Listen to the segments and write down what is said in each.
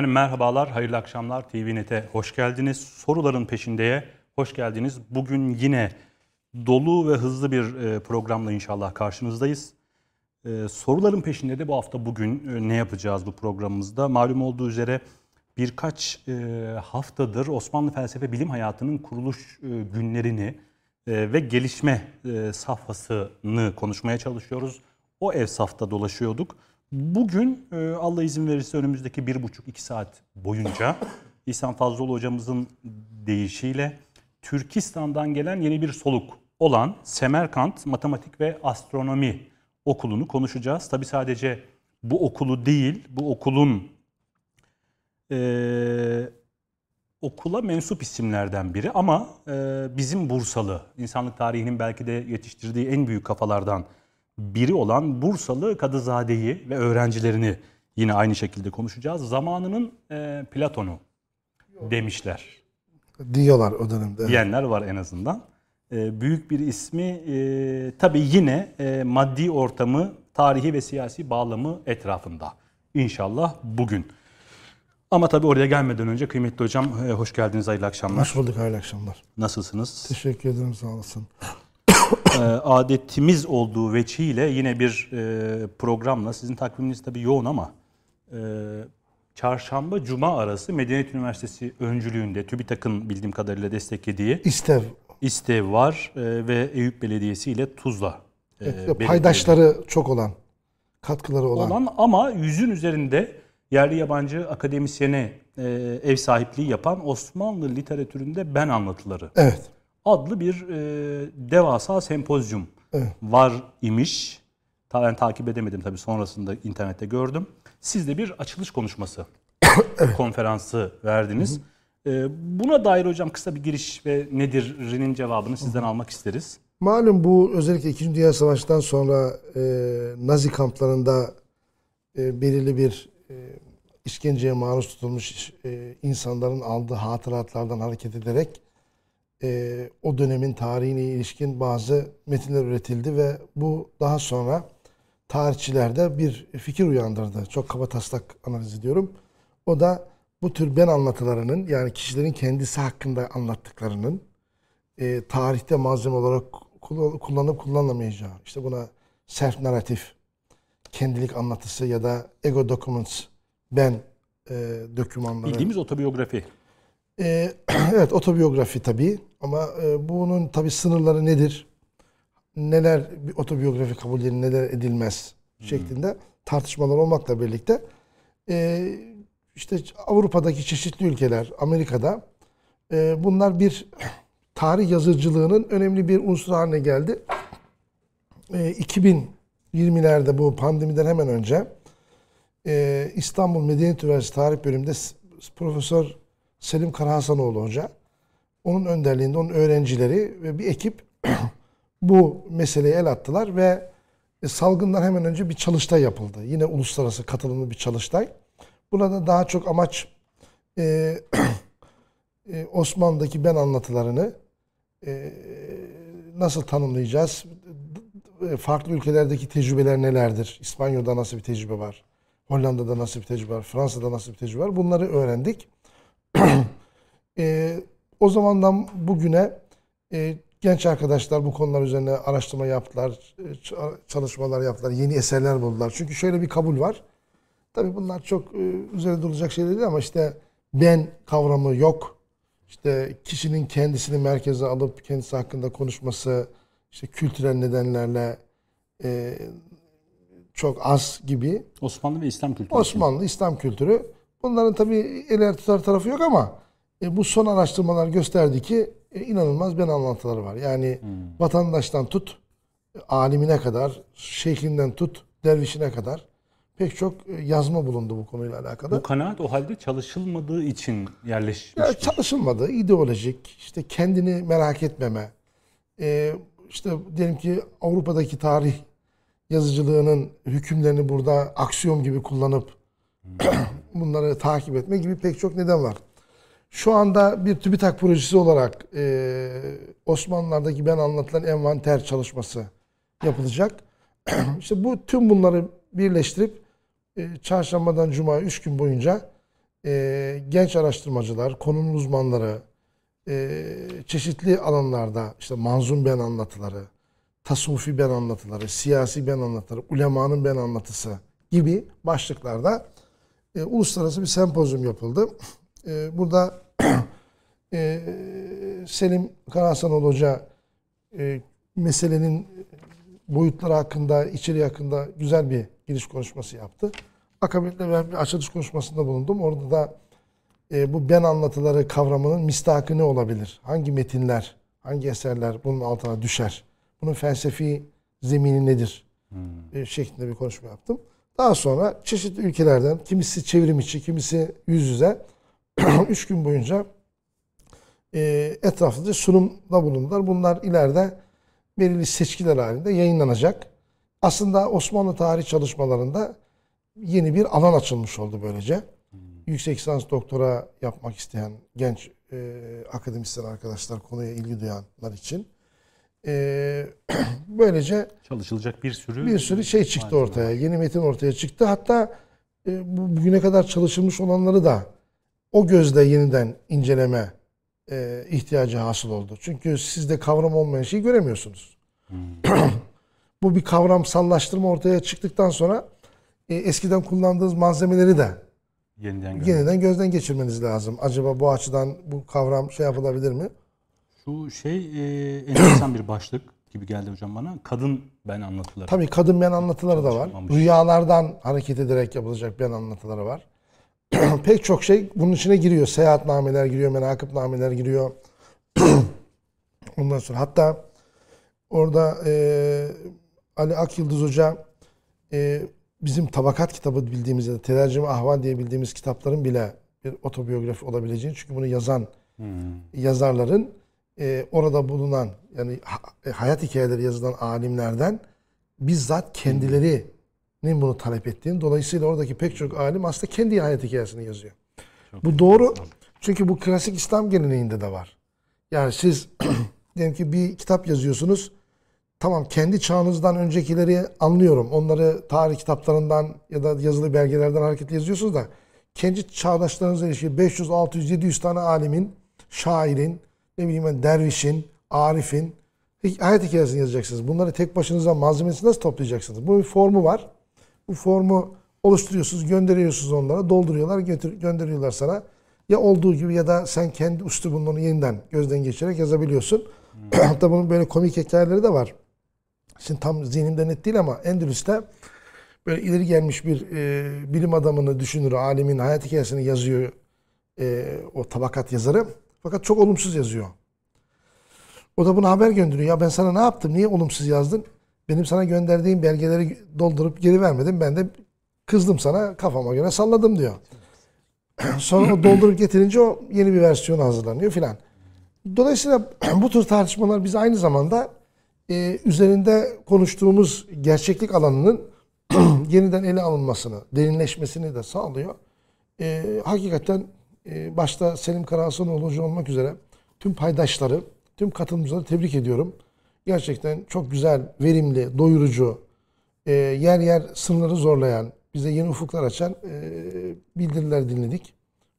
Efendim merhabalar, hayırlı akşamlar. TVNet'e hoş geldiniz. Soruların peşindeye hoş geldiniz. Bugün yine dolu ve hızlı bir e, programla inşallah karşınızdayız. E, soruların peşinde de bu hafta bugün e, ne yapacağız bu programımızda? Malum olduğu üzere birkaç haftadır Osmanlı felsefe bilim hayatının kuruluş günlerini ve gelişme safhasını konuşmaya çalışıyoruz. O ev safta dolaşıyorduk. Bugün e, Allah izin verirse önümüzdeki bir buçuk iki saat boyunca İhsan Fazlıoğlu hocamızın deyişiyle Türkistan'dan gelen yeni bir soluk olan Semerkant Matematik ve Astronomi Okulu'nu konuşacağız. Tabi sadece bu okulu değil, bu okulun e, okula mensup isimlerden biri ama e, bizim Bursalı, insanlık tarihinin belki de yetiştirdiği en büyük kafalardan biri olan Bursalı Kadızade'yi ve öğrencilerini yine aynı şekilde konuşacağız. Zamanının e, Platon'u demişler. Diyorlar o dönemde. Diyenler var en azından. E, büyük bir ismi e, tabii yine e, maddi ortamı, tarihi ve siyasi bağlamı etrafında. İnşallah bugün. Ama tabii oraya gelmeden önce kıymetli hocam e, hoş geldiniz, hayırlı akşamlar. Hoş bulduk, hayırlı akşamlar. Nasılsınız? Teşekkür ederim, sağ olasın. adetimiz olduğu veçiyle yine bir e, programla, sizin takviminiz tabii yoğun ama e, çarşamba cuma arası Medeniyet Üniversitesi öncülüğünde TÜBİTAK'ın bildiğim kadarıyla desteklediği İstev. İstev var e, ve Eyüp Belediyesi ile Tuzla. E, evet, paydaşları çok olan, katkıları olan. olan. Ama yüzün üzerinde yerli yabancı akademisyene e, ev sahipliği yapan Osmanlı literatüründe ben anlatıları. Evet adlı bir e, devasa sempozyum evet. var imiş. Ta, ben takip edemedim tabii sonrasında internette gördüm. Siz de bir açılış konuşması evet. konferansı verdiniz. Hı hı. E, buna dair hocam kısa bir giriş ve nedir'inin cevabını sizden hı hı. almak isteriz. Malum bu özellikle 2. Dünya Savaşı'ndan sonra e, Nazi kamplarında e, belirli bir e, işkenceye maruz tutulmuş e, insanların aldığı hatıratlardan hareket ederek e, o dönemin tarihine ilişkin bazı metinler üretildi ve bu daha sonra tarihçilerde bir fikir uyandırdı. Çok kaba taslak analiz ediyorum. O da bu tür ben anlatılarının yani kişilerin kendisi hakkında anlattıklarının e, tarihte malzeme olarak kullanıp kullanılamayacağı. İşte buna self narratif, kendilik anlatısı ya da ego documents, ben e, dokümanları. Bildiğimiz otobiyografi. E, evet otobiyografi tabii ama e, bunun tabii sınırları nedir? Neler bir otobiyografi kabul edilir, neler edilmez hmm. şeklinde tartışmalar olmakla birlikte e, işte Avrupa'daki çeşitli ülkeler, Amerika'da e, bunlar bir tarih yazıcılığının önemli bir unsur haline geldi. E, 2020'lerde bu pandemiden hemen önce e, İstanbul Medeniyet Üniversitesi Tarih Bölümünde Profesör Selim Karahasanoğlu Hoca. Onun önderliğinde onun öğrencileri ve bir ekip bu meseleyi el attılar ve e, salgından hemen önce bir çalıştay yapıldı. Yine uluslararası katılımlı bir çalıştay. Burada daha çok amaç e, e, Osmanlı'daki ben anlatılarını e, nasıl tanımlayacağız? E, farklı ülkelerdeki tecrübeler nelerdir? İspanya'da nasıl bir tecrübe var? Hollanda'da nasıl bir tecrübe var? Fransa'da nasıl bir tecrübe var? Bunları öğrendik. e, o zamandan bugüne e, genç arkadaşlar bu konular üzerine araştırma yaptılar, e, çalışmalar yaptılar, yeni eserler buldular. Çünkü şöyle bir kabul var. Tabii bunlar çok e, üzerinde durulacak şeyler değil ama işte ben kavramı yok. İşte kişinin kendisini merkeze alıp kendisi hakkında konuşması, işte kültürel nedenlerle e, çok az gibi. Osmanlı ve İslam kültürü. Osmanlı, İslam kültürü. Bunların tabii el tutar tarafı yok ama e, bu son araştırmalar gösterdi ki e, inanılmaz ben anlatıları var. Yani hmm. vatandaştan tut, alimine kadar, şeyhinden tut, dervişine kadar pek çok e, yazma bulundu bu konuyla alakalı. Bu kanaat o halde çalışılmadığı için yerleşmiş. Ya, çalışılmadı, ideolojik, işte kendini merak etmeme, ee, işte diyelim ki Avrupa'daki tarih yazıcılığının hükümlerini burada aksiyon gibi kullanıp bunları takip etme gibi pek çok neden var. Şu anda bir TÜBİTAK projesi olarak e, Osmanlılar'daki ben anlatılan envanter çalışması yapılacak. İşte bu tüm bunları birleştirip e, çarşambadan cuma üç gün boyunca e, genç araştırmacılar, konunun uzmanları, e, çeşitli alanlarda işte manzum ben anlatıları, tasavvufi ben anlatıları, siyasi ben anlatıları, ulemanın ben anlatısı gibi başlıklarda e, uluslararası bir sempozyum yapıldı. E, burada e, Selim Karahasanoğlu Hoca e, meselenin boyutları hakkında, içeriği hakkında güzel bir giriş konuşması yaptı. Akabinde ben bir açılış konuşmasında bulundum. Orada da e, bu ben anlatıları kavramının mistakı ne olabilir? Hangi metinler, hangi eserler bunun altına düşer? Bunun felsefi zemini nedir? E, şeklinde bir konuşma yaptım. Daha sonra çeşitli ülkelerden, kimisi çevrim içi, kimisi yüz yüze, üç gün boyunca e, etraflıca sunumda bulundular. Bunlar ileride belirli seçkiler halinde yayınlanacak. Aslında Osmanlı tarih çalışmalarında yeni bir alan açılmış oldu böylece. Yüksek lisans doktora yapmak isteyen genç e, akademisyen arkadaşlar, konuya ilgi duyanlar için. E, böylece Çalışılacak bir sürü bir sürü şey çıktı ortaya. Yeni metin ortaya çıktı. Hatta e, bu bugüne kadar çalışılmış olanları da o gözle yeniden inceleme e, ihtiyacı hasıl oldu. Çünkü sizde kavram olmayan şeyi göremiyorsunuz. bu bir kavramsallaştırma ortaya çıktıktan sonra e, eskiden kullandığınız malzemeleri de yeniden yeniden gözden geçirmeniz lazım. Acaba bu açıdan bu kavram şey yapılabilir mi? Şu şey e, enteresan bir başlık gibi geldi hocam bana. Kadın ben anlatıları. Tabii kadın ben anlatıları da var. Rüyalardan hareket ederek yapılacak ben anlatıları var. Pek çok şey bunun içine giriyor. Seyahatnameler giriyor, menakıbnameler giriyor. Ondan sonra hatta orada e, Ali Akyıldız Hoca e, bizim tabakat kitabı bildiğimiz ya da telercüme ahval diye bildiğimiz kitapların bile bir otobiyografi olabileceğini çünkü bunu yazan Hmm. yazarların e, orada bulunan yani e, hayat hikayeleri yazılan alimlerden bizzat kendilerinin bunu talep ettiğini dolayısıyla oradaki pek çok alim aslında kendi hayat hikayesini yazıyor. bu doğru. Çünkü bu klasik İslam geleneğinde de var. Yani siz diyelim ki bir kitap yazıyorsunuz. Tamam kendi çağınızdan öncekileri anlıyorum. Onları tarih kitaplarından ya da yazılı belgelerden hareketle yazıyorsunuz da kendi çağdaşlarınıza ilişkin 500, 600, 700 tane alimin, şairin, ne bileyim ben dervişin, arifin hayat hikayesini yazacaksınız. Bunları tek başınıza malzemesini nasıl toplayacaksınız? Bunun bir formu var. Bu formu oluşturuyorsunuz, gönderiyorsunuz onlara, dolduruyorlar, götür, gönderiyorlar sana. Ya olduğu gibi ya da sen kendi üslubunla onu yeniden gözden geçirerek yazabiliyorsun. Hatta bunun böyle komik hikayeleri de var. Şimdi tam zihnimde net değil ama Endülüs'te böyle ileri gelmiş bir e, bilim adamını düşünür, alimin hayat hikayesini yazıyor e, o tabakat yazarı. Fakat çok olumsuz yazıyor. O da buna haber gönderiyor. Ya ben sana ne yaptım? Niye olumsuz yazdın? Benim sana gönderdiğim belgeleri doldurup geri vermedin. Ben de kızdım sana kafama göre salladım diyor. Sonra o doldurup getirince o yeni bir versiyonu hazırlanıyor filan. Dolayısıyla bu tür tartışmalar biz aynı zamanda e, üzerinde konuştuğumuz gerçeklik alanının yeniden ele alınmasını, derinleşmesini de sağlıyor. E, hakikaten e, başta Selim Karahasanoğlu Hoca olmak üzere tüm paydaşları, tüm katılımcıları tebrik ediyorum. Gerçekten çok güzel, verimli, doyurucu, e, yer yer sınırları zorlayan, bize yeni ufuklar açan e, bildiriler dinledik.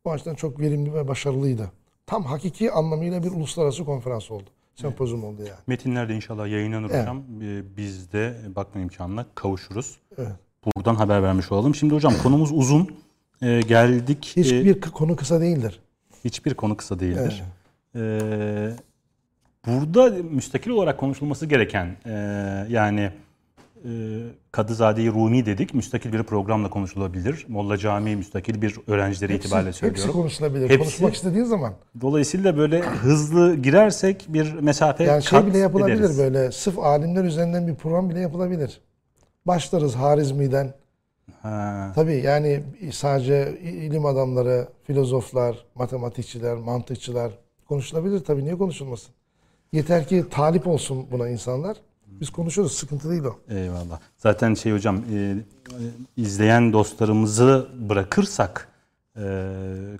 Bu açıdan çok verimli ve başarılıydı. Tam hakiki anlamıyla bir uluslararası konferans oldu. Sempozyum oldu yani. Metinler de inşallah yayınlanır Evet. hocam. Ee, Biz de bakma imkanına kavuşuruz. Evet. Buradan haber vermiş olalım. Şimdi hocam konumuz uzun. Ee, geldik. Hiçbir kı- konu kısa değildir. hiçbir konu kısa değildir. Ee, burada müstakil olarak konuşulması gereken e, yani e, Kadızade-i Rumi dedik. Müstakil bir programla konuşulabilir. Molla Camii müstakil bir öğrencileri itibariyle hepsi söylüyorum. konuşulabilir. Hepsi- Konuşmak istediğin zaman. Dolayısıyla böyle hızlı girersek bir mesafe Yani şey kat bile yapılabilir ederiz. böyle. Sırf alimler üzerinden bir program bile yapılabilir. Başlarız Harizmi'den. Ha. Tabii yani sadece ilim adamları, filozoflar, matematikçiler, mantıkçılar konuşulabilir tabii. Niye konuşulmasın? Yeter ki talip olsun buna insanlar. Biz konuşuruz. Sıkıntı değil o. Eyvallah. Zaten şey hocam e, izleyen dostlarımızı bırakırsak e,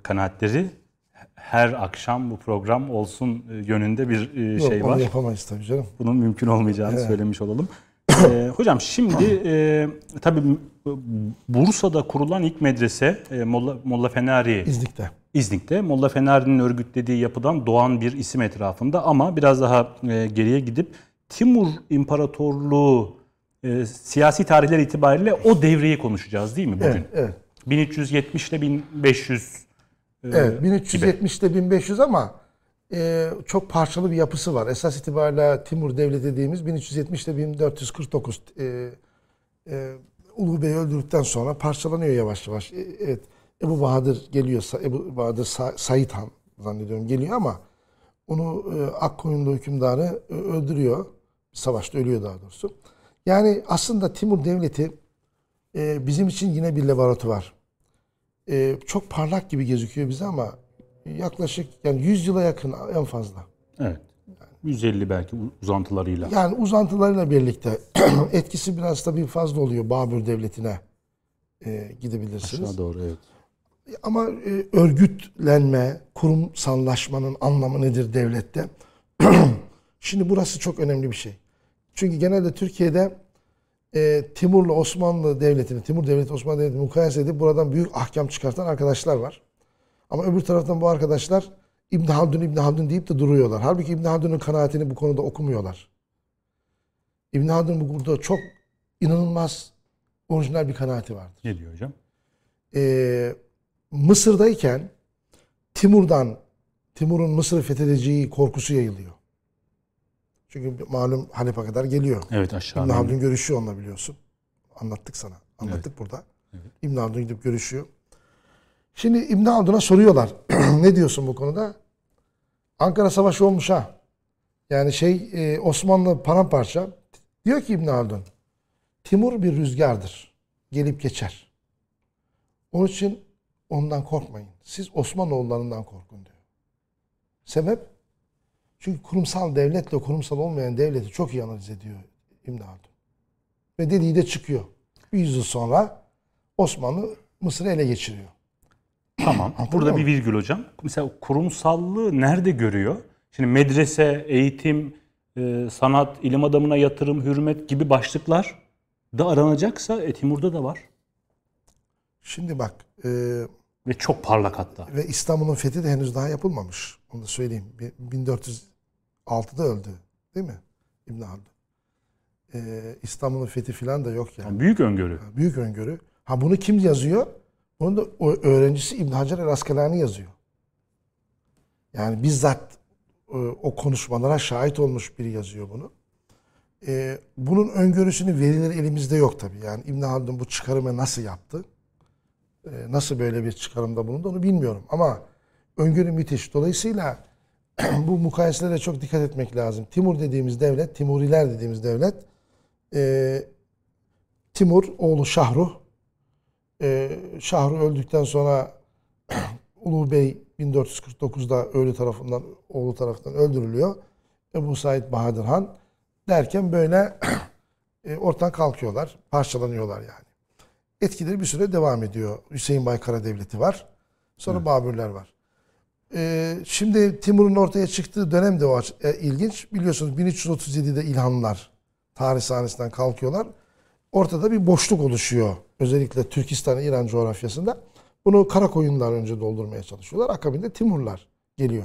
kanaatleri her akşam bu program olsun yönünde bir e, Yok, şey var. yapamayız tabii canım. Bunun mümkün olmayacağını söylemiş olalım. Ee, hocam şimdi e, tabii Bursa'da kurulan ilk medrese e, Molla, Molla Fenari İznik'te. İznik'te. Molla Fenari'nin örgütlediği yapıdan doğan bir isim etrafında ama biraz daha e, geriye gidip Timur İmparatorluğu e, siyasi tarihler itibariyle o devreyi konuşacağız değil mi bugün? Evet, evet. 1370 ile 1500 e, Evet 1370'te 1500 ama e, çok parçalı bir yapısı var. Esas itibariyle Timur Devleti dediğimiz 1370'te 1449 e, e, Ulu Bey öldürdükten sonra parçalanıyor yavaş yavaş. E, evet Ebu Bahadır geliyor. Ebu Bahadır Sa- Said Han zannediyorum geliyor ama onu e, Akkoyunlu hükümdarı e, öldürüyor. Savaşta ölüyor daha doğrusu. Yani aslında Timur Devleti e, bizim için yine bir laboratuvar. E, çok parlak gibi gözüküyor bize ama yaklaşık yani 100 yıla yakın en fazla. Evet. 150 belki uzantılarıyla. Yani uzantılarıyla birlikte etkisi biraz tabii fazla oluyor Babür Devleti'ne e, gidebilirsiniz. Aşağı doğru evet. Ama e, örgütlenme, kurumsallaşmanın anlamı nedir devlette? Şimdi burası çok önemli bir şey. Çünkü genelde Türkiye'de e, Timur'la Osmanlı Devleti'ni, Timur Devleti Osmanlı Devleti'ni mukayese edip buradan büyük ahkam çıkartan arkadaşlar var. Ama öbür taraftan bu arkadaşlar İbn Haldun İbn Haldun deyip de duruyorlar. Halbuki İbn Haldun'un kanaatini bu konuda okumuyorlar. İbn Haldun bu konuda çok inanılmaz orijinal bir kanaati vardır. Ne diyor hocam? Ee, Mısır'dayken Timur'dan Timur'un Mısır'ı fethedeceği korkusu yayılıyor. Çünkü malum Halep'e kadar geliyor. Evet İbn aşağıdan. Haldun görüşüyor onunla biliyorsun. Anlattık sana. Anlattık burada. İbn Haldun gidip görüşüyor. Şimdi İbn Haldun'a soruyorlar. ne diyorsun bu konuda? Ankara Savaşı olmuş ha. Yani şey e, Osmanlı paramparça. Diyor ki İbn Haldun. Timur bir rüzgardır. Gelip geçer. Onun için ondan korkmayın. Siz Osmanoğullarından korkun diyor. Sebep? Çünkü kurumsal devletle kurumsal olmayan devleti çok iyi analiz ediyor İbn Haldun. Ve dediği de çıkıyor. Bir yüzyıl sonra Osmanlı Mısır'ı ele geçiriyor. Tamam. Burada bir virgül hocam. Mesela kurumsallığı nerede görüyor? Şimdi medrese, eğitim, e, sanat, ilim adamına yatırım, hürmet gibi başlıklar da aranacaksa e, Timur'da da var. Şimdi bak e, Ve çok parlak hatta. ve İstanbul'un fethi de henüz daha yapılmamış. Onu da söyleyeyim. Bir- 1406'da öldü. Değil mi? İbn Haldun. E, İstanbul'un fethi falan da yok yani. Yani büyük öngörü. Büyük öngörü. Ha bunu kim yazıyor? Bunu da öğrencisi İbn Hacer el Askalani yazıyor. Yani bizzat e, o konuşmalara şahit olmuş biri yazıyor bunu. E, bunun öngörüsünün verileri elimizde yok tabii. Yani İbn Haldun bu çıkarımı nasıl yaptı? E, nasıl böyle bir çıkarımda bulundu onu bilmiyorum. Ama öngörü müthiş. Dolayısıyla bu mukayeselere çok dikkat etmek lazım. Timur dediğimiz devlet, Timuriler dediğimiz devlet Timur oğlu Şahruh ee, Şahru öldükten sonra Ulu Bey 1449'da ölü tarafından oğlu tarafından öldürülüyor. Ebu Said Bahadır Han derken böyle e, ortadan kalkıyorlar. Parçalanıyorlar yani. Etkileri bir süre devam ediyor. Hüseyin Baykara Devleti var. Sonra Babürler var. Ee, şimdi Timur'un ortaya çıktığı dönem de o e, ilginç. Biliyorsunuz 1337'de İlhanlılar tarih sahnesinden kalkıyorlar. Ortada bir boşluk oluşuyor. Özellikle Türkistan, İran coğrafyasında. Bunu Karakoyunlar önce doldurmaya çalışıyorlar. Akabinde Timurlar geliyor.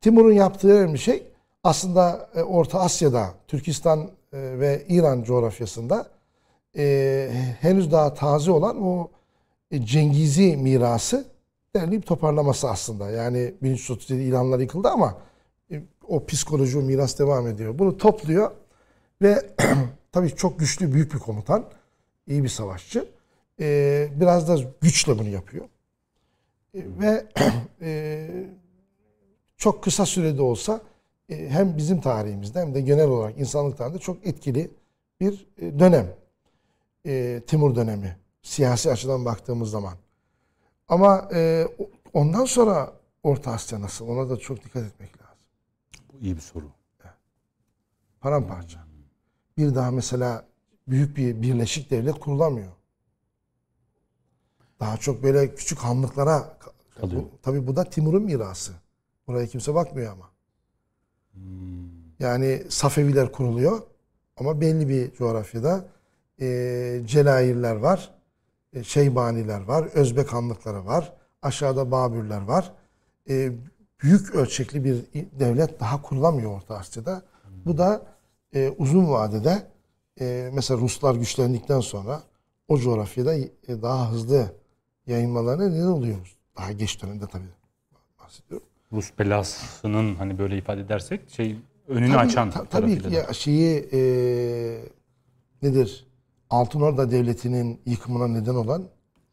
Timur'un yaptığı önemli şey aslında e, Orta Asya'da, Türkistan e, ve İran coğrafyasında e, henüz daha taze olan o Cengizi mirası derleyip toparlaması aslında. Yani 1337 İranlar yıkıldı ama o psikoloji, o miras devam ediyor. Bunu topluyor ve tabii çok güçlü, büyük bir komutan, iyi bir savaşçı. E, biraz da güçle bunu yapıyor. E, ve e, çok kısa sürede olsa e, hem bizim tarihimizde hem de genel olarak insanlık tarihinde çok etkili bir e, dönem. E, Timur dönemi. Siyasi açıdan baktığımız zaman. Ama e, ondan sonra Orta Asya nasıl? Ona da çok dikkat etmek lazım. Bu iyi bir soru. Paramparça. Bir daha mesela büyük bir birleşik devlet kurulamıyor. Daha çok böyle küçük hanlıklara Kalıyor. bu, tabii bu da Timur'un mirası. Buraya kimse bakmıyor ama. Yani Safeviler kuruluyor. Ama belli bir coğrafyada e, Celayirler var, e, Şeybaniler var, Özbek hanlıkları var, aşağıda Babürler var. E, büyük ölçekli bir devlet daha kurulamıyor Orta Asya'da. Bu da e, uzun vadede e, mesela Ruslar güçlendikten sonra o coğrafyada e, daha hızlı yayılmalarına neden oluyor. Daha geç dönemde tabii bahsediyorum. Rus belasının hani böyle ifade edersek şey önünü Tabii- açan ta- tabii ki ya şeyi e, nedir? Altın Orda Devleti'nin yıkımına neden olan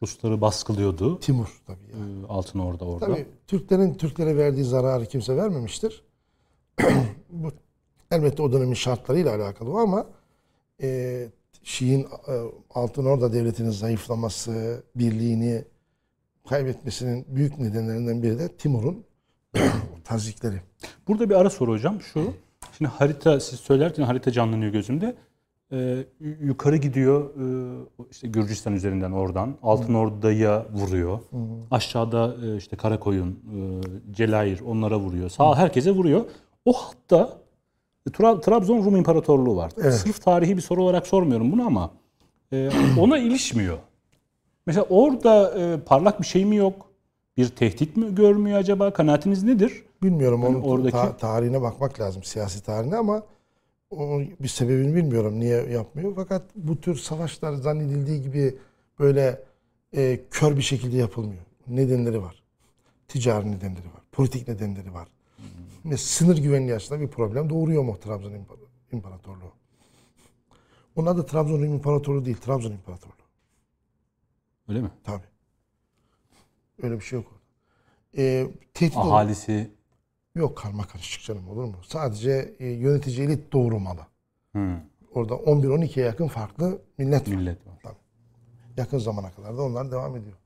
Rusları baskılıyordu. Timur tabii. yani. Ee, Altın Orda orada. Tabii Türklerin Türklere verdiği zararı kimse vermemiştir. Bu elbette o dönemin şartlarıyla alakalı ama e, Şii'nin e, Altın Orda Devleti'nin zayıflaması, birliğini kaybetmesinin büyük nedenlerinden biri de Timur'un tazikleri. Burada bir ara soru hocam şu. Şimdi harita siz söylerken harita canlanıyor gözümde. Ee, yukarı gidiyor e, işte Gürcistan üzerinden oradan. Altın Ordu'ya vuruyor. Aşağıda e, işte Karakoyun, e, Celayir onlara vuruyor. Sağ herkese vuruyor. O hatta Tra- Trabzon Rum İmparatorluğu var. Evet. Sırf tarihi bir soru olarak sormuyorum bunu ama e, ona ilişmiyor. Mesela orada e, parlak bir şey mi yok? Bir tehdit mi görmüyor acaba? Kanaatiniz nedir? Bilmiyorum onun oradaki- ta- tarihine bakmak lazım siyasi tarihine ama o bir sebebini bilmiyorum niye yapmıyor. Fakat bu tür savaşlar zannedildiği gibi böyle e, kör bir şekilde yapılmıyor. Nedenleri var. Ticari nedenleri var. Politik nedenleri var. Ve sınır güvenliği açısından bir problem doğuruyor mu Trabzon İmpar- İmparatorluğu? Onun adı Trabzon İmparatorluğu değil, Trabzon İmparatorluğu. Öyle mi? Tabii. Öyle bir şey yok. orada. E, tehdit Ahalisi Yok karma karışık canım olur mu? Sadece e, yönetici elit doğurmalı. hı, Orada 11-12'ye yakın farklı millet var. millet var. Yakın zamana kadar da onlar devam ediyor.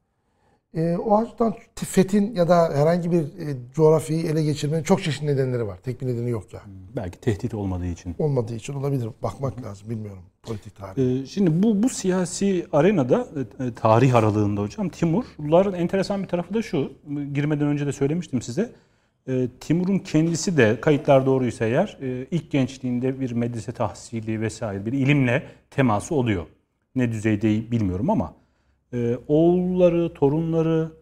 E, o açıdan fethin ya da herhangi bir e, coğrafyayı ele geçirmenin çok çeşitli nedenleri var. Tek bir nedeni yok yani. Belki tehdit olmadığı için. Olmadığı için olabilir. Bakmak lazım. Bilmiyorum. Politik tarih. Ee, Şimdi bu bu siyasi arenada e, e, tarih aralığında hocam Timurluların enteresan bir tarafı da şu. Girmeden önce de söylemiştim size. Ee, Timur'un kendisi de kayıtlar doğruysa eğer e, ilk gençliğinde bir medrese tahsili vesaire bir ilimle teması oluyor. Ne düzeyde bilmiyorum ama e, oğulları, torunları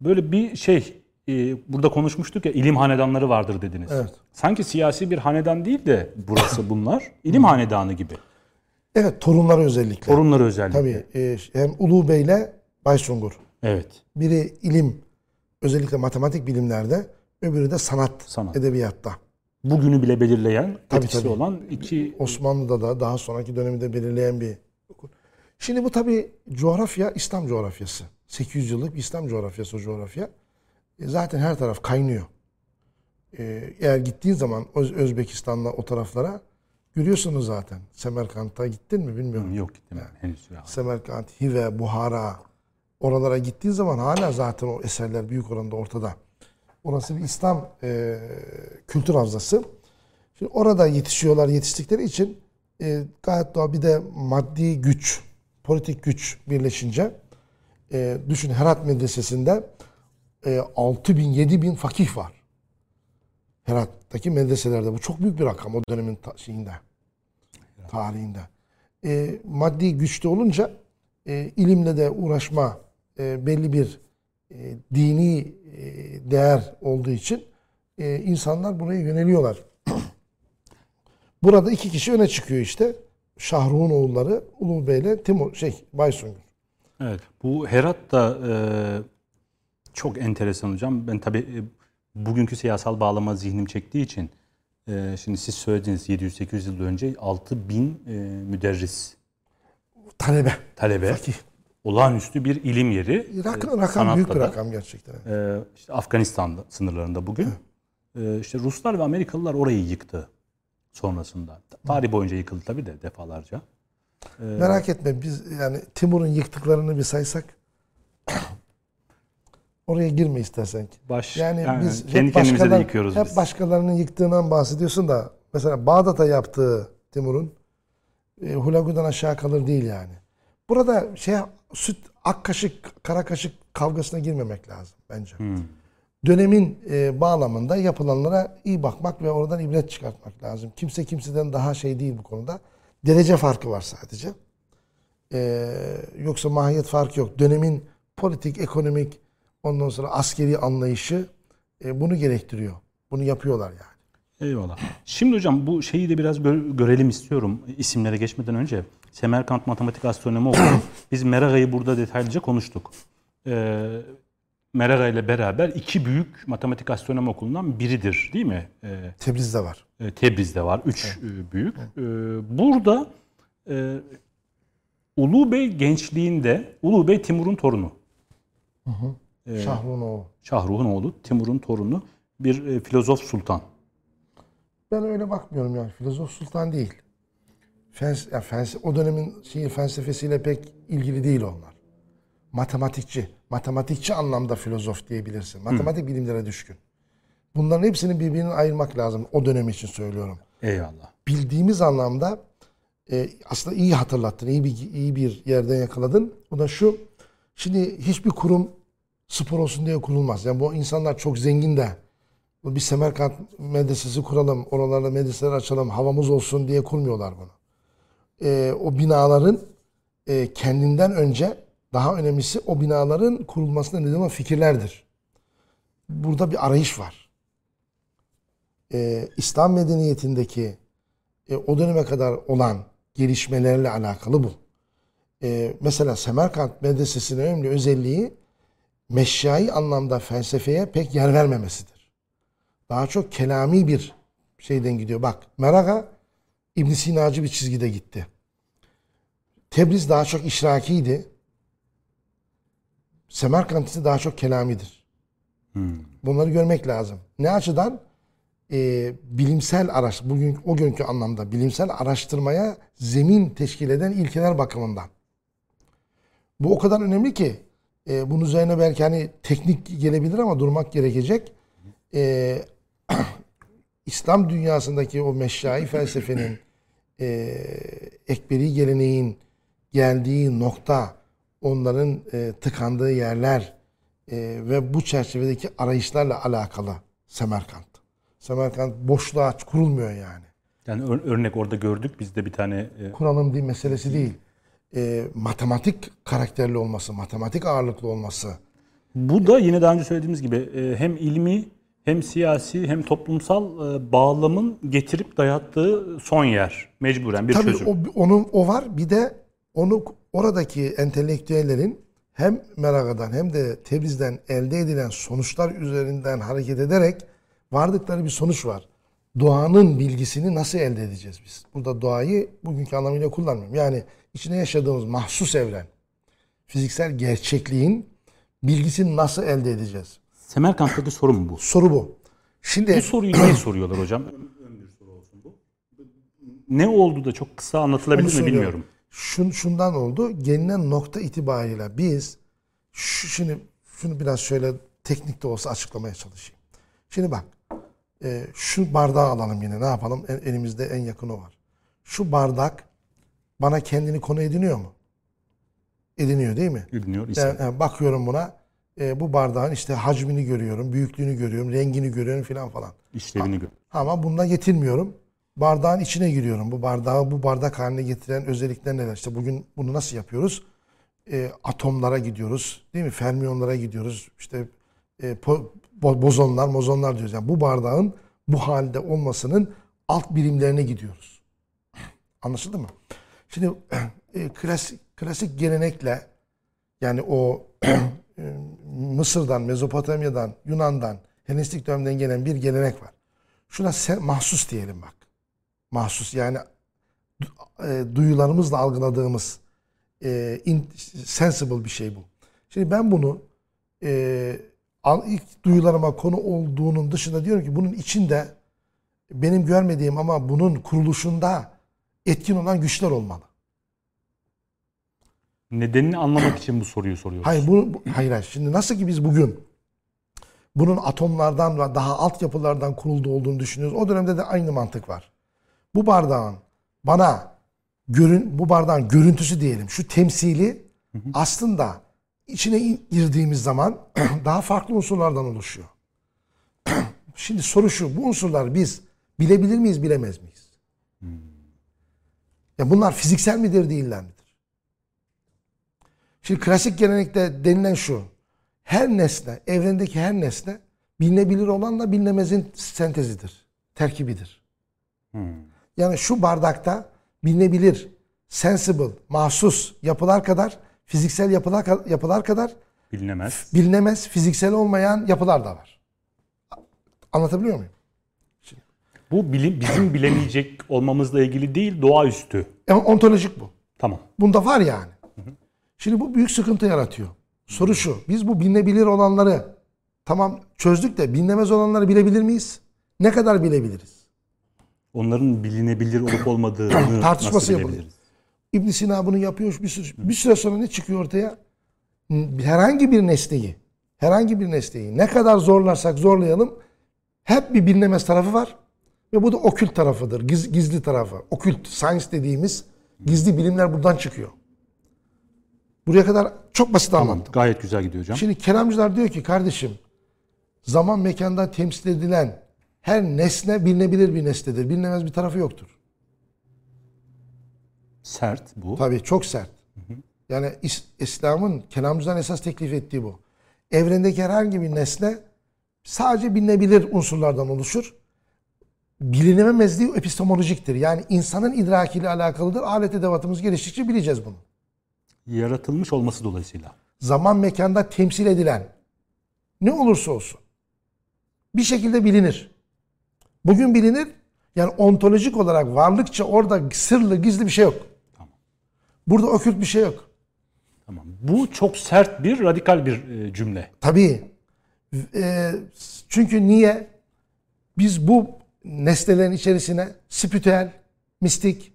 böyle bir şey e, burada konuşmuştuk ya ilim hanedanları vardır dediniz. Evet. Sanki siyasi bir hanedan değil de burası bunlar ilim hanedanı gibi. Evet torunları özellikle. Torunları özellikle. Tabii. e, hem Ulu Bey ile Baysungur. Evet. Biri ilim, özellikle matematik bilimlerde, öbürü de sanat, Sanat. edebiyatta. Bugünü bile belirleyen Tabii, etkisi tabii. olan iki Osmanlı'da da daha sonraki döneminde belirleyen bir Şimdi bu tabi coğrafya İslam coğrafyası. 800 yıllık bir İslam coğrafyası o coğrafya. E, zaten her taraf kaynıyor. E, eğer gittiğin zaman Öz- Özbekistan'la o taraflara görüyorsunuz zaten. Semerkant'a gittin mi bilmiyorum. yok gittim henüz ya. Semerkant, Hive, Buhara oralara gittiğin zaman hala zaten o eserler büyük oranda ortada. Orası bir İslam e, kültür havzası. Şimdi orada yetişiyorlar yetiştikleri için e, gayet doğal bir de maddi güç, politik güç birleşince e, düşün Herat Medresesi'nde e, 6 bin, 7 bin fakih var. Herat'taki medreselerde. Bu çok büyük bir rakam o dönemin ta- şeyinde, tarihinde. E, maddi güçte olunca e, ilimle de uğraşma e, belli bir e, dini e, değer olduğu için e, insanlar buraya yöneliyorlar. Burada iki kişi öne çıkıyor işte. Şahruh'un oğulları Ulu Bey ile Timur şey Baysungur. Evet. Bu Herat da e, çok enteresan hocam. Ben tabii e, bugünkü siyasal bağlama zihnim çektiği için e, şimdi siz söylediniz 700-800 yıl önce 6000 e, müderris Talebe. talebe Fakih. olağanüstü bir ilim yeri. Rakam, E, rakam büyük bir rakam gerçekten. Ee, işte Afganistan sınırlarında bugün. Ee, işte Ruslar ve Amerikalılar orayı yıktı sonrasında. Tarih boyunca yıkıldı tabii de defalarca. Merak etme biz yani Timur'un yıktıklarını bir saysak oraya girme istersen. Baş, Yani, yani biz kendi hep kendimize de yıkıyoruz hep biz. başkalarının yıktığından bahsediyorsun da mesela Bağdat'a yaptığı Timur'un e, Hulagu'dan aşağı kalır değil yani. Burada şey süt ak kaşık kara kaşık kavgasına girmemek lazım bence. Hmm. Dönemin e, bağlamında yapılanlara iyi bakmak ve oradan ibret çıkartmak lazım. Kimse kimseden daha şey değil bu konuda. Derece farkı var sadece. Ee, yoksa mahiyet farkı yok. Dönemin politik, ekonomik, ondan sonra askeri anlayışı e, bunu gerektiriyor. Bunu yapıyorlar yani. Eyvallah. Şimdi hocam bu şeyi de biraz gö- görelim istiyorum isimlere geçmeden önce. Semerkant Matematik Astronomi Okulu. Biz Meraga'yı burada detaylıca konuştuk. Ee, Meraga ile beraber iki büyük matematik astronomi okulundan biridir değil mi? Ee, Tebriz'de var. e, Tebriz'de var. Üç e, büyük. Ee, burada e, Ulu Bey gençliğinde, Ulu Bey Timur'un torunu. Şahrun oğlu. Şahruh'un oğlu, Timur'un torunu bir e, filozof sultan. Ben öyle bakmıyorum yani. Filozof sultan değil. Fens, ya fens, o dönemin şeyi felsefesiyle pek ilgili değil onlar. Matematikçi. Matematikçi anlamda filozof diyebilirsin. Matematik bilimlere düşkün. Bunların hepsini birbirinden ayırmak lazım. O dönem için söylüyorum. Eyvallah. Bildiğimiz anlamda e, aslında iyi hatırlattın. iyi bir iyi bir yerden yakaladın. O da şu. Şimdi hiçbir kurum spor olsun diye kurulmaz. Yani bu insanlar çok zengin de bir Semerkant medresesi kuralım, oralarda medreseler açalım, havamız olsun diye kurmuyorlar bunu. E, o binaların e, kendinden önce daha önemlisi o binaların kurulmasına neden olan fikirlerdir. Burada bir arayış var. E, İslam medeniyetindeki e, o döneme kadar olan gelişmelerle alakalı bu. E, mesela Semerkant Medresesi'nin önemli özelliği meşyai anlamda felsefeye pek yer vermemesidir. Daha çok kelami bir şeyden gidiyor. Bak Meraga İbn Sinacı bir çizgide gitti. Tebriz daha çok işrakiydi. Semerkant ise daha çok kelamidir. Bunları görmek lazım. Ne açıdan? Ee, bilimsel araş, bugün o günkü anlamda bilimsel araştırmaya zemin teşkil eden ilkeler bakımından. Bu o kadar önemli ki e, bunun üzerine belki hani teknik gelebilir ama durmak gerekecek. E, İslam dünyasındaki o meşyai felsefenin e, ekberi geleneğin geldiği nokta, onların e, tıkandığı yerler e, ve bu çerçevedeki arayışlarla alakalı Semerkant. Semerkant boşluğa kurulmuyor yani. Yani ör- örnek orada gördük biz de bir tane e, Kuralım bir meselesi değil. E, matematik karakterli olması, matematik ağırlıklı olması. Bu da yine daha önce söylediğimiz gibi e, hem ilmi hem siyasi hem toplumsal e, bağlamın getirip dayattığı son yer. Mecburen bir Tabii çözüm. o, onun o var. Bir de onu oradaki entelektüellerin hem Meraga'dan hem de Tebriz'den elde edilen sonuçlar üzerinden hareket ederek vardıkları bir sonuç var. Doğanın bilgisini nasıl elde edeceğiz biz? Burada doğayı bugünkü anlamıyla kullanmıyorum. Yani içinde yaşadığımız mahsus evren, fiziksel gerçekliğin bilgisini nasıl elde edeceğiz? Semerkant'taki sorun bu. Soru bu. Şimdi Bu soruyu niye soruyorlar hocam? Ön bir soru olsun bu. Ne oldu da çok kısa Onu anlatılabilir mi bilmiyorum. Şun, şundan oldu. Gelinen nokta itibariyle biz şu, şimdi şunu biraz şöyle teknik de olsa açıklamaya çalışayım. Şimdi bak e, şu bardağı alalım yine ne yapalım En- elimizde en yakın o var. Şu bardak bana kendini konu ediniyor mu? Ediniyor değil mi? Bilmiyor ise. Ben, e, bakıyorum buna e, bu bardağın işte hacmini görüyorum, büyüklüğünü görüyorum, rengini görüyorum filan falan. işlevini gör. Ama bununla yetinmiyorum. Bardağın içine giriyorum. Bu bardağı bu bardak haline getiren özellikler neler? İşte bugün bunu nasıl yapıyoruz? Ee, atomlara gidiyoruz. Değil mi? Fermiyonlara gidiyoruz. İşte e, bozonlar, mozonlar diyoruz. Yani bu bardağın bu halde olmasının alt birimlerine gidiyoruz. Anlaşıldı mı? Şimdi e, klasik, klasik gelenekle yani o e, Mısır'dan, Mezopotamya'dan, Yunan'dan, Helenistik dönemden gelen bir gelenek var. Şuna mahsus diyelim bak. Mahsus yani e, duyularımızla algıladığımız e, in- sensible bir şey bu. Şimdi ben bunu e, al- ilk duyularıma konu olduğunun dışında diyorum ki bunun içinde benim görmediğim ama bunun kuruluşunda etkin olan güçler olmalı. Nedenini anlamak için bu soruyu soruyoruz. Hayır, bu- hayır, hayır. Şimdi nasıl ki biz bugün bunun atomlardan ve daha altyapılardan kuruldu olduğunu düşünüyoruz. O dönemde de aynı mantık var. Bu bardağın bana görün, bu bardağın görüntüsü diyelim, şu temsili aslında içine in- girdiğimiz zaman daha farklı unsurlardan oluşuyor. Şimdi soru şu, bu unsurlar biz bilebilir miyiz, bilemez miyiz? Ya bunlar fiziksel midir değiller midir? Şimdi klasik gelenekte denilen şu. Her nesne, evrendeki her nesne bilinebilir olanla bilinemezin sentezidir. Terkibidir. Yani şu bardakta bilinebilir, sensible, mahsus yapılar kadar, fiziksel yapılar, yapılar kadar Bilinemez. bilinemez, fiziksel olmayan yapılar da var. Anlatabiliyor muyum? Bu bilim, bizim bilemeyecek olmamızla ilgili değil, doğaüstü. E, ontolojik bu. Tamam. Bunda var yani. Şimdi bu büyük sıkıntı yaratıyor. Soru şu. Biz bu bilinebilir olanları tamam çözdük de bilinemez olanları bilebilir miyiz? Ne kadar bilebiliriz? Onların bilinebilir olup olmadığını Tartışması yapılıyor. ibn Sina bunu yapıyor. Bir süre, bir süre sonra ne çıkıyor ortaya? Herhangi bir nesneyi, herhangi bir nesneyi ne kadar zorlarsak zorlayalım hep bir bilinemez tarafı var. Ve bu da okült tarafıdır. giz- gizli tarafı. Okült, science dediğimiz gizli bilimler buradan çıkıyor. Buraya kadar çok basit anlattım. Gayet güzel gidiyor hocam. Şimdi kelamcılar diyor ki kardeşim zaman mekanda temsil edilen her nesne bilinebilir bir nesnedir. Bilinemez bir tarafı yoktur. Sert bu. Tabii çok sert. Yani İs- İslam'ın kelamcıdan esas teklif ettiği bu. Evrendeki herhangi bir nesne sadece bilinebilir unsurlardan oluşur. Bilinememezliği epistemolojiktir. Yani insanın idrakiyle alakalıdır. Alet edevatımız geliştikçe bileceğiz bunu. Yaratılmış olması dolayısıyla. zaman mekanda temsil edilen ne olursa olsun bir şekilde bilinir. Bugün bilinir. Yani ontolojik olarak varlıkça orada sırlı gizli bir şey yok. Burada okült bir şey yok. Tamam. Bu çok sert bir, radikal bir e, cümle. Tabii. Ee, çünkü niye? Biz bu nesnelerin içerisine spiritüel, mistik,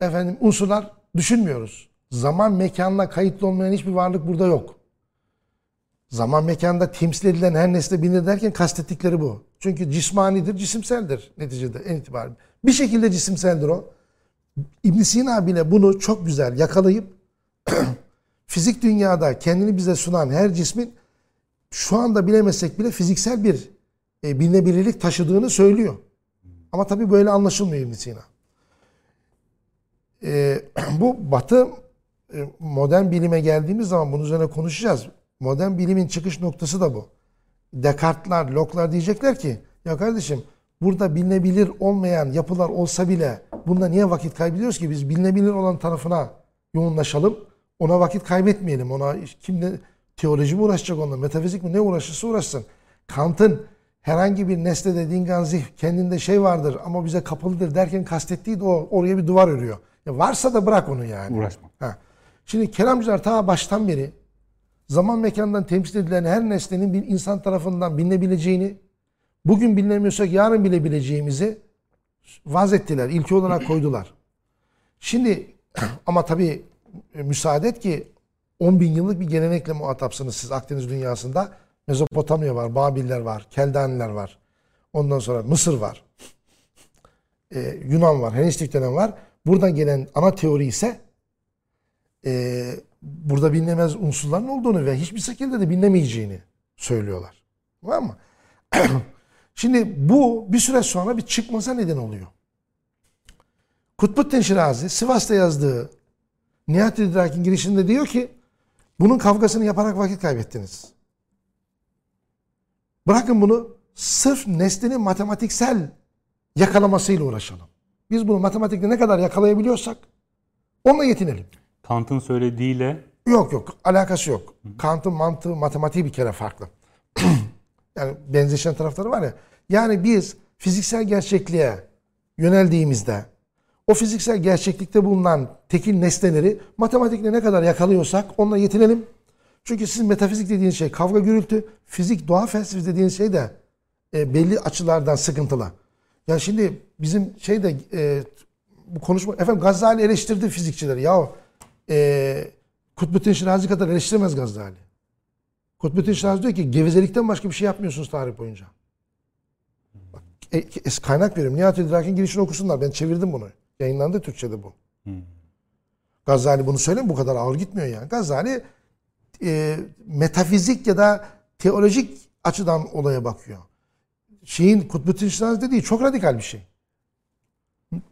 efendim unsurlar düşünmüyoruz. Zaman mekanla kayıtlı olmayan hiçbir varlık burada yok. Zaman mekanda temsil edilen her nesne bilinir derken kastettikleri bu. Çünkü cismanidir, cisimseldir neticede en itibariyle. Bir şekilde cisimseldir o. ibn Sina bile bunu çok güzel yakalayıp fizik dünyada kendini bize sunan her cismin şu anda bilemesek bile fiziksel bir e, bilinebilirlik taşıdığını söylüyor. Ama tabii böyle anlaşılmıyor ibn Sina. E, bu batı e, modern bilime geldiğimiz zaman bunun üzerine konuşacağız. Modern bilimin çıkış noktası da bu. Descartes'lar, Locke'lar diyecekler ki ya kardeşim burada bilinebilir olmayan yapılar olsa bile bunda niye vakit kaybediyoruz ki? Biz bilinebilir olan tarafına yoğunlaşalım. Ona vakit kaybetmeyelim. Ona kim ne, teoloji mi uğraşacak onunla, metafizik mi ne uğraşırsa uğraşsın. Kant'ın herhangi bir nesnede dinganzih kendinde şey vardır ama bize kapalıdır derken kastettiği de o oraya bir duvar örüyor. Ya varsa da bırak onu yani. Uğraşma. Ha. Şimdi kelamcılar ta baştan beri zaman mekandan temsil edilen her nesnenin bir insan tarafından bilinebileceğini, bugün bilinemiyorsak yarın bilebileceğimizi vaz ettiler, ilki olarak koydular. Şimdi ama tabii e, müsaade et ki 10 bin yıllık bir gelenekle muhatapsınız siz Akdeniz dünyasında. Mezopotamya var, Babiller var, Keldaniler var. Ondan sonra Mısır var. Ee, Yunan var, Helenistik dönem var. Buradan gelen ana teori ise e, burada bilinemez unsurların olduğunu ve hiçbir şekilde de bilinemeyeceğini söylüyorlar. Tamam mı? Şimdi bu bir süre sonra bir çıkmaza neden oluyor. Kutbuddin Şirazi Sivas'ta yazdığı Nihat İdrak'in girişinde diyor ki bunun kavgasını yaparak vakit kaybettiniz. Bırakın bunu sırf nesnenin matematiksel yakalamasıyla uğraşalım. Biz bunu matematikte ne kadar yakalayabiliyorsak onunla yetinelim. Kant'ın söylediğiyle Yok yok alakası yok. Kant'ın mantığı matematiği bir kere farklı. yani benzeşen tarafları var ya. Yani biz fiziksel gerçekliğe yöneldiğimizde o fiziksel gerçeklikte bulunan tekil nesneleri matematikle ne kadar yakalıyorsak onunla yetinelim. Çünkü sizin metafizik dediğiniz şey kavga gürültü, fizik doğa felsefesi dediğiniz şey de e, belli açılardan sıkıntılı. Yani şimdi bizim şeyde e, bu konuşma efendim Gazali eleştirdi fizikçileri. Ya e, Kutbuddin Şirazi kadar eleştiremez Gazali. Kutbuddin Şirazi diyor ki gevezelikten başka bir şey yapmıyorsunuz tarih boyunca. Bak, e, e, kaynak veriyorum. Nihat İdrak'ın girişini okusunlar. Ben çevirdim bunu. Yayınlandı Türkçe'de bu. Gazali bunu söyleyeyim bu kadar ağır gitmiyor yani. Gazali e, metafizik ya da teolojik açıdan olaya bakıyor. Şeyin Kutbuddin Şirazi dediği çok radikal bir şey.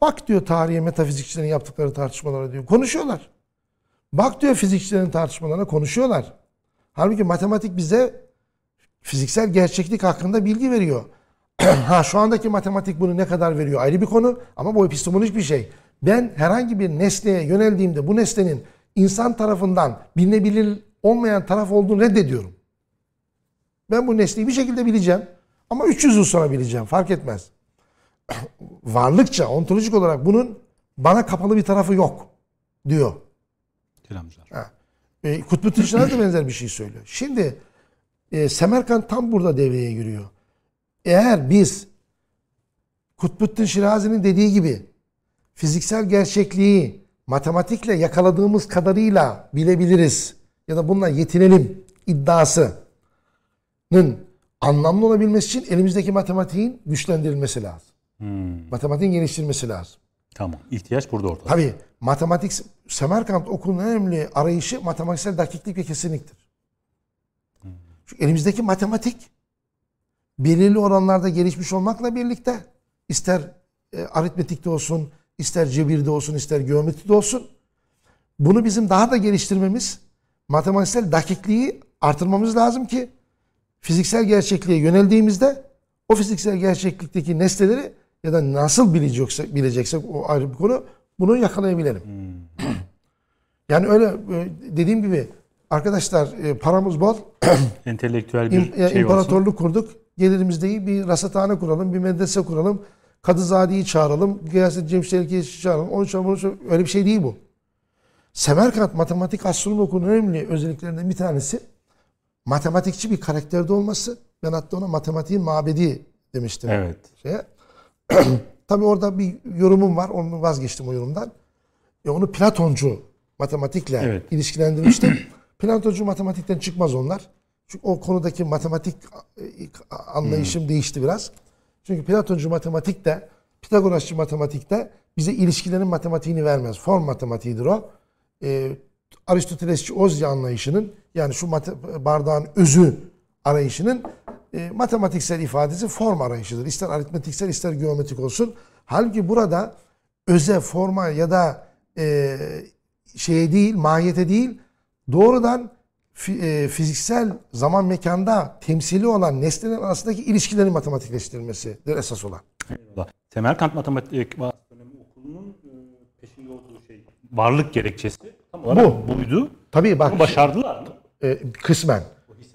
Bak diyor tarihe metafizikçilerin yaptıkları tartışmalara diyor. Konuşuyorlar. Bak diyor fizikçilerin tartışmalarına konuşuyorlar. Halbuki matematik bize fiziksel gerçeklik hakkında bilgi veriyor. ha şu andaki matematik bunu ne kadar veriyor ayrı bir konu ama bu epistemolojik bir şey. Ben herhangi bir nesneye yöneldiğimde bu nesnenin insan tarafından bilinebilir olmayan taraf olduğunu reddediyorum. Ben bu nesneyi bir şekilde bileceğim ama 300 yıl sonra bileceğim fark etmez. Varlıkça ontolojik olarak bunun bana kapalı bir tarafı yok diyor. Kelamcılar. Ha. E, Kutbuddin Şiraz da benzer bir şey söylüyor. Şimdi e, Semerkant tam burada devreye giriyor. Eğer biz Kutbuddin Şirazi'nin dediği gibi fiziksel gerçekliği matematikle yakaladığımız kadarıyla bilebiliriz ya da bununla yetinelim iddiasının anlamlı olabilmesi için elimizdeki matematiğin güçlendirilmesi lazım. Matematiğin geliştirilmesi lazım. Tamam. İhtiyaç burada ortada. Tabii matematik Semerkant okulunun en önemli arayışı matematiksel dakiklik ve kesinliktir. Çünkü elimizdeki matematik belirli oranlarda gelişmiş olmakla birlikte ister e, aritmetikte olsun, ister cebirde olsun, ister geometride olsun bunu bizim daha da geliştirmemiz, matematiksel dakikliği artırmamız lazım ki fiziksel gerçekliğe yöneldiğimizde o fiziksel gerçeklikteki nesneleri ya da nasıl bileceksek, bileceksek o ayrı bir konu bunu yakalayabilelim. yani öyle e, dediğim gibi arkadaşlar e, paramız bol, Entelektüel bir İm- şey olsun. imparatorluk kurduk. Gelirimizde iyi bir rasathane kuralım, bir medrese kuralım. Kadızade'yi çağıralım, Gıyasettin Cemşir'i çağıralım. Onu çağıralım, onu çağıralım. Öyle bir şey değil bu. Semerkant Matematik Astronomi Okulu'nun önemli özelliklerinden bir tanesi matematikçi bir karakterde olması. Ben hatta ona matematiğin mabedi demiştim. Evet. Şeye. Tabii orada bir yorumum var. Onu vazgeçtim o yorumdan. E onu Platoncu matematikle Evet. ilişkilendirmiştim. Platoncu matematikten çıkmaz onlar. Çünkü o konudaki matematik e, anlayışım değişti biraz. Çünkü Platoncu matematikte, Pitagorasçı matematikte bize ilişkilerin matematiğini vermez. Form matematiğidir o. E, Aristotelesçi Ozya anlayışının yani şu bardağın özü arayışının e, matematiksel ifadesi form arayışıdır. İster aritmetiksel ister geometrik olsun. Halbuki burada öze, forma ya da e, şeye değil, mahiyete değil doğrudan e, fiziksel zaman mekanda temsili olan nesneler arasındaki ilişkilerin matematikleştirilmesidir esas olan. Eyvallah. Semerkant Matematik Astronomi Okulu'nun e, peşinde olduğu şey varlık gerekçesi tam olarak buydu. Tabii bak Bunu başardılar mı? e, kısmen.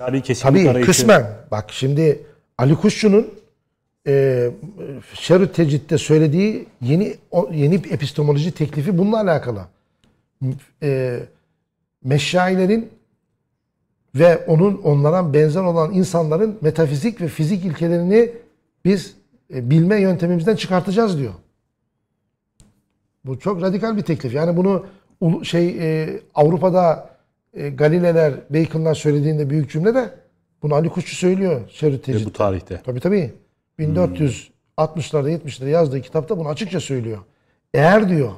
O hisari kesinlik Tabii arayışı. kısmen. Bak şimdi Ali Kuşçu'nun e, Şerü Tecit'te söylediği yeni yeni epistemoloji teklifi bununla alakalı. E, meşayilerin ve onun onlara benzer olan insanların metafizik ve fizik ilkelerini biz e, bilme yöntemimizden çıkartacağız diyor. Bu çok radikal bir teklif. Yani bunu şey e, Avrupa'da e, Galileler, Bacon'lar söylediğinde büyük cümlede bunu Ali Kuşçu söylüyor Şerü Ve Tecit. bu tarihte. Tabii tabii. 1460'larda 70'lerde yazdığı kitapta bunu açıkça söylüyor. Eğer diyor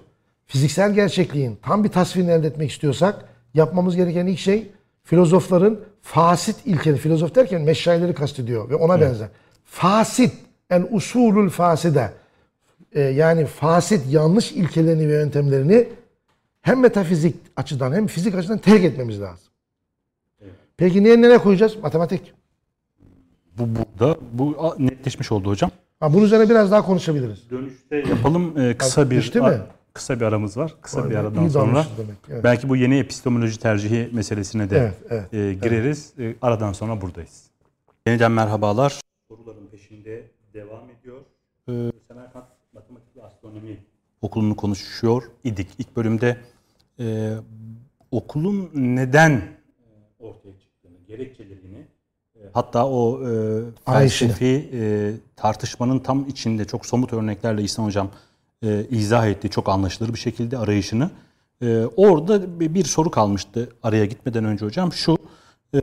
fiziksel gerçekliğin tam bir tasvirini elde etmek istiyorsak yapmamız gereken ilk şey filozofların fasit ilkeli, filozof derken meşayileri kastediyor ve ona benzer. Fasit, el usulül faside e, yani fasit yanlış ilkelerini ve yöntemlerini hem metafizik açıdan hem fizik açıdan terk etmemiz lazım. Peki niye nereye koyacağız? Matematik. Bu burada bu netleşmiş oldu hocam. Ha, bunun üzerine biraz daha konuşabiliriz. Dönüşte yapalım e, kısa bir Bitti mi? kısa bir aramız var. Kısa bir Vay be, aradan sonra demek, evet. belki bu yeni epistemoloji tercihi meselesine de Evet, evet, e, gireriz. E, aradan sonra buradayız. Yeniden merhabalar. Soruların peşinde devam ediyor. Ee, Semerkant Matematik ve Astronomi Okulu'nu konuşuyor idik. İlk bölümde e, okulun neden ortaya çıktığını, gerekçelerini e, hatta o e, felsefi e, tartışmanın tam içinde çok somut örneklerle İhsan Hocam e, izah etti. Çok anlaşılır bir şekilde arayışını. E, orada bir, bir soru kalmıştı araya gitmeden önce hocam. Şu e,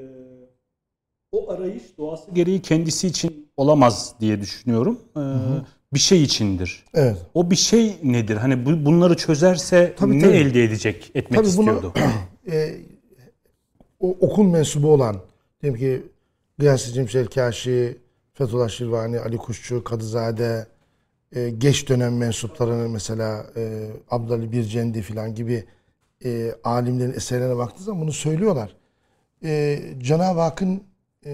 o arayış doğası gereği kendisi için olamaz diye düşünüyorum. E, bir şey içindir. Evet. O bir şey nedir? Hani bu, bunları çözerse Tabii, ne tabii. elde edecek, etmek Tabii bunu- istiyordu? e, o okul mensubu olan diyelim ki Gıyasettin Cemşir Kaşi, Fethullah Şirvani, Ali Kuşçu, Kadızade, e, geç dönem mensuplarının mesela e, Abdali Bircendi falan gibi e, alimlerin eserlerine baktığı zaman bunu söylüyorlar. E, Cenab-ı Hakk'ın e,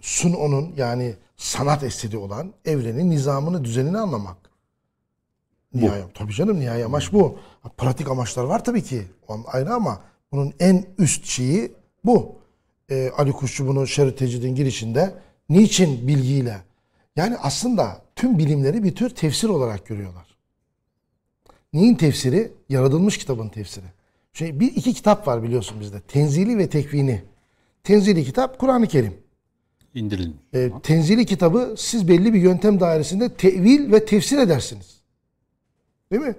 sun'unun yani sanat eseri olan evrenin nizamını, düzenini anlamak. Nihai, tabii canım nihai amaç bu. Pratik amaçlar var tabii ki. Onun ayrı ama bunun en üst şeyi bu. Ee, Ali Kuşçu bunu Şer-i Tecid'in girişinde niçin bilgiyle? Yani aslında tüm bilimleri bir tür tefsir olarak görüyorlar. Neyin tefsiri? Yaratılmış kitabın tefsiri. Şey, bir iki kitap var biliyorsun bizde. Tenzili ve tekvini. Tenzili kitap Kur'an-ı Kerim. İndirilmiş. E, tenzili kitabı siz belli bir yöntem dairesinde tevil ve tefsir edersiniz. Değil mi?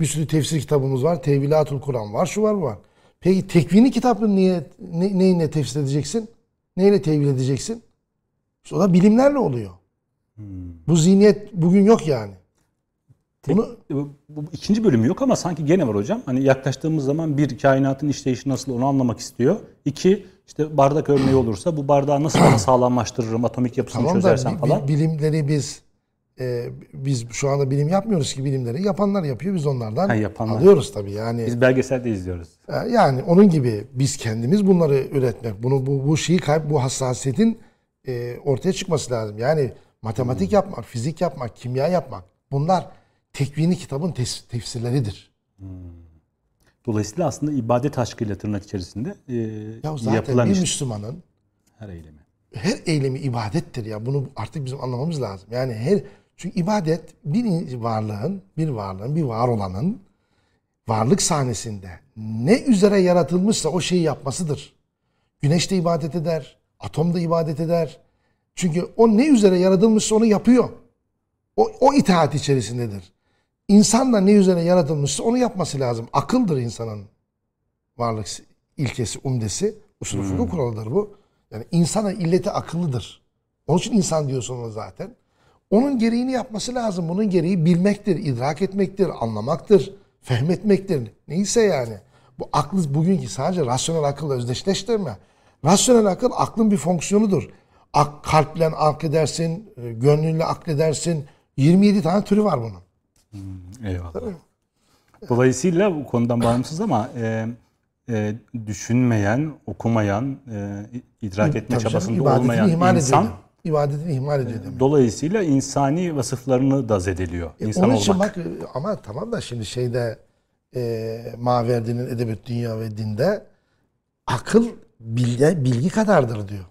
Bir sürü tefsir kitabımız var. Tevilatul Kur'an var, şu var, bu var. Peki tekvini kitabını niye, ne, neyle tefsir edeceksin? Neyle tevil edeceksin? İşte o da bilimlerle oluyor. Bu zihniyet bugün yok yani. Tek- Bunu- bu, bu ikinci bölümü yok ama sanki gene var hocam. Hani yaklaştığımız zaman bir kainatın işleyişi nasıl onu anlamak istiyor. İki işte bardak örneği olursa bu bardağı nasıl daha sağlamlaştırırım, atomik yapısını Tamam da çözersem bi- falan. bi- bilimleri biz e, biz şu anda bilim yapmıyoruz ki bilimleri. Yapanlar yapıyor. Biz onlardan Ha, yapanlar. alıyoruz tabii. Yani Biz belgeselde izliyoruz. E, Yani onun gibi biz kendimiz bunları üretmek, bunu bu, bu şeyi kayıp, bu hassasiyetin e, ortaya çıkması lazım. Yani matematik yapmak, fizik yapmak, kimya yapmak bunlar tekvini kitabın tefsirleridir. Dolayısıyla aslında ibadet aşkıyla tırnak içerisinde e, Ya zaten yapılan bir. Müslümanın Her eylemi. her eylemi ibadettir ya. Bunu artık bizim anlamamız lazım. Yani her çünkü ibadet bir varlığın, bir varlığın, bir var olanın varlık sahnesinde ne üzere yaratılmışsa o şeyi yapmasıdır. Güneş de ibadet eder, atom da ibadet eder. Çünkü o ne üzere yaratılmışsa onu yapıyor. O, o itaat içerisindedir. İnsan da ne üzere yaratılmışsa onu yapması lazım. Akıldır insanın varlık ilkesi, umdesi. Usul fıkıh kuralıdır bu. Yani insana illeti akıllıdır. Onun için insan diyorsun ona zaten. Onun gereğini yapması lazım. Bunun gereği bilmektir, idrak etmektir, anlamaktır, fehmetmektir. Neyse yani. Bu aklı bugünkü sadece rasyonel akılla özdeşleştirme. Rasyonel akıl aklın bir fonksiyonudur. Ak, kalple akledersin, e, gönlünle akledersin. 27 tane türü var bunun. Eyvallah. Dolayısıyla bu konudan bağımsız ama e, e, düşünmeyen, okumayan, e, idrak etme Tabii canım, çabasında ibadetini olmayan ihmal insan ediyor. İbadetini ihmal ediyor demek. dolayısıyla insani vasıflarını da zedeliyor. İnsan E, Onun için olmak. bak e, ama tamam da şimdi şeyde e, Maverdi'nin Edebiyat Dünya ve Dinde akıl bilgi, bilgi kadardır diyor.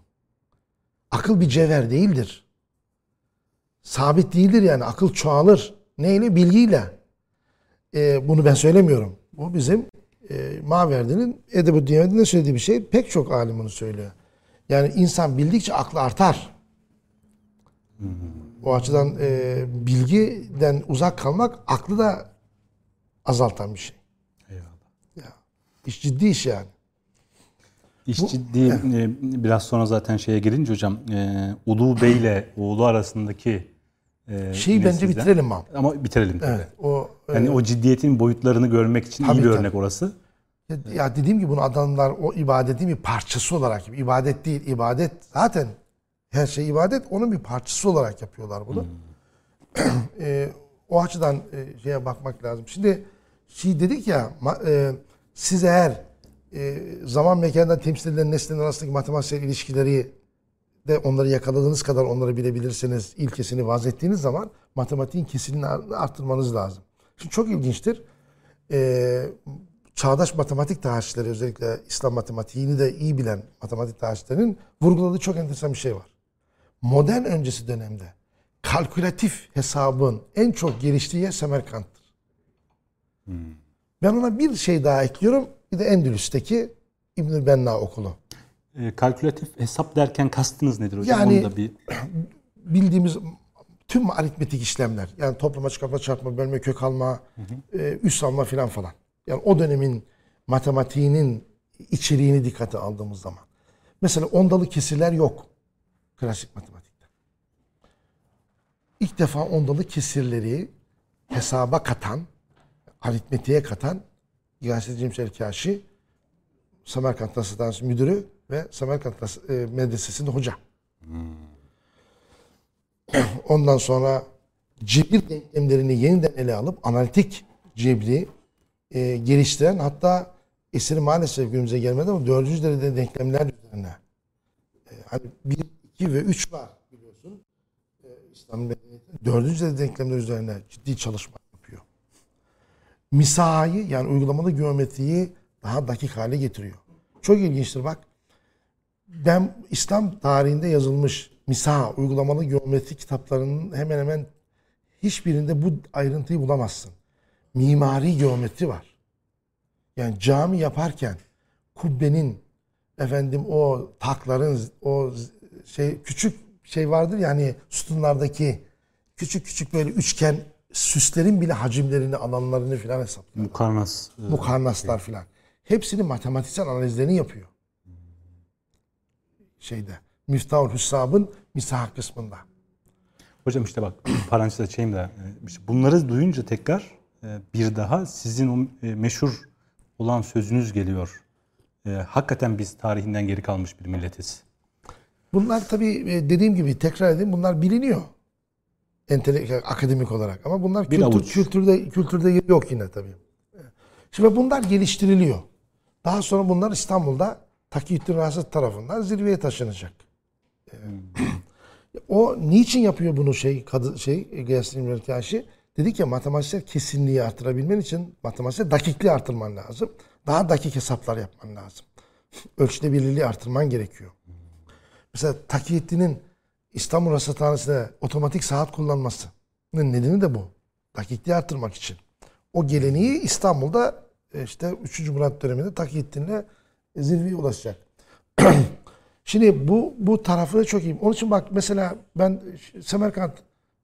Akıl bir cevher değildir. Sabit değildir yani. Akıl çoğalır. Neyle? Bilgiyle. E, bunu ben söylemiyorum. Bu bizim e, Maverdi'nin Edebiyat Dünya ve Dinde söylediği bir şey. Pek çok alim bunu söylüyor. Yani insan bildikçe aklı artar. O açıdan e, bilgiden uzak kalmak aklı da azaltan bir şey. Eyvallah. Ya, iş ciddi iş yani. İş ciddi. e, biraz sonra zaten şeye girince hocam e, Ulu Bey ile oğlu arasındaki e, Şeyi bence sizden- bitirelim ama. Ama bitirelim tabii. Evet. O e, Yani o ciddiyetin boyutlarını görmek için iyi Tabii, bir tabii. örnek orası. ya, ya dediğim gibi bunu adamlar o ibadetin bir parçası olarak ibadet değil ibadet zaten her şey ibadet onun bir parçası olarak yapıyorlar bunu. E, o açıdan e, şeye bakmak lazım. Şimdi şey dedik ya e, siz eğer e, zaman mekandan temsil edilen nesneler arasındaki matematiksel ilişkileri de onları yakaladığınız kadar onları bilebilirsiniz ilkesini vaz ettiğiniz zaman matematiğin kesinliğini ar- arttırmanız lazım. Şimdi çok ilginçtir. Ee, çağdaş matematik tarihçileri özellikle İslam matematiğini de iyi bilen matematik tarihçilerinin vurguladığı çok enteresan bir şey var. Modern öncesi dönemde kalkülatif hesabın en çok geliştiği yer Semerkant'tır. Ben ona bir şey daha ekliyorum. Bir de Endülüs'teki İbnül Benna okulu. E, kalkülatif hesap derken kastınız nedir hocam? Yani- Onu da bir bildiğimiz tüm aritmetik işlemler yani toplama, çıkartma, çarpma, bölme, kök alma, e, üs alma filan falan. Yani o dönemin matematiğinin içeriğini dikkate aldığımız zaman. Mesela ondalı kesirler yok klasik matematikte. İlk defa ondalı kesirleri hesaba katan, aritmetiğe katan Gıyasettin Cemşer Kaşi, Samarkand Nasır'dan müdürü ve Samarkand Nas- e, medresesinde hoca. Ondan sonra cebir denklemlerini yeniden ele alıp analitik cebri e, geliştiren hatta eseri maalesef günümüze gelmedi ama dördüncü derecede denklemler üzerine e, hani bir, iki ve üç var biliyorsun. E, İslam medeniyeti dördüncü derece denklemler üzerine ciddi çalışma yapıyor. Misahayı yani uygulamalı geometriyi daha dakik hale getiriyor. Çok ilginçtir bak. Ben İslam tarihinde yazılmış misaha, uygulamalı geometri kitaplarının hemen hemen hiçbirinde bu ayrıntıyı bulamazsın. Mimari geometri var. Yani cami yaparken kubbenin efendim o takların o şey küçük şey vardır yani sütunlardaki küçük küçük böyle üçgen süslerin bile hacimlerini alanlarını filan hesaplıyor. Mukarnas. e, Mukarnaslar filan. Hepsini matematiksel analizlerini yapıyor. Şeyde. Miftahul Hüsab'ın misah kısmında. Hocam işte bak parantez açayım da e, bunları duyunca tekrar e, bir daha sizin o e, meşhur olan sözünüz geliyor. Hakikaten biz tarihinden geri kalmış bir milletiz. Bunlar tabii dediğim gibi tekrar edeyim bunlar biliniyor. Entele akademik olarak ama bunlar Bir kültür, avuç. kültürde kültürde yok yine tabii. Şimdi bunlar geliştiriliyor. Daha sonra bunlar İstanbul'da Takiyüddin Rasit tarafından zirveye taşınacak. Ee, o niçin yapıyor bunu şey kadı şey Gıyasettin Melkaşi? Dedik ya matematiksel kesinliği artırabilmen için matematiksel dakikliği artırman lazım. Daha dakik hesaplar yapman lazım. Ölçülebilirliği artırman gerekiyor. Mesela Takiyettin'in İstanbul Rasathanesi'nde otomatik saat kullanmasının nedeni de bu. Dakikliği arttırmak için. O geleneği İstanbul'da e, işte 3. Murat döneminde Takiyettin'le zirveye ulaşacak. Şimdi bu bu tarafı da çok iyi. Onun için bak mesela ben Semerkant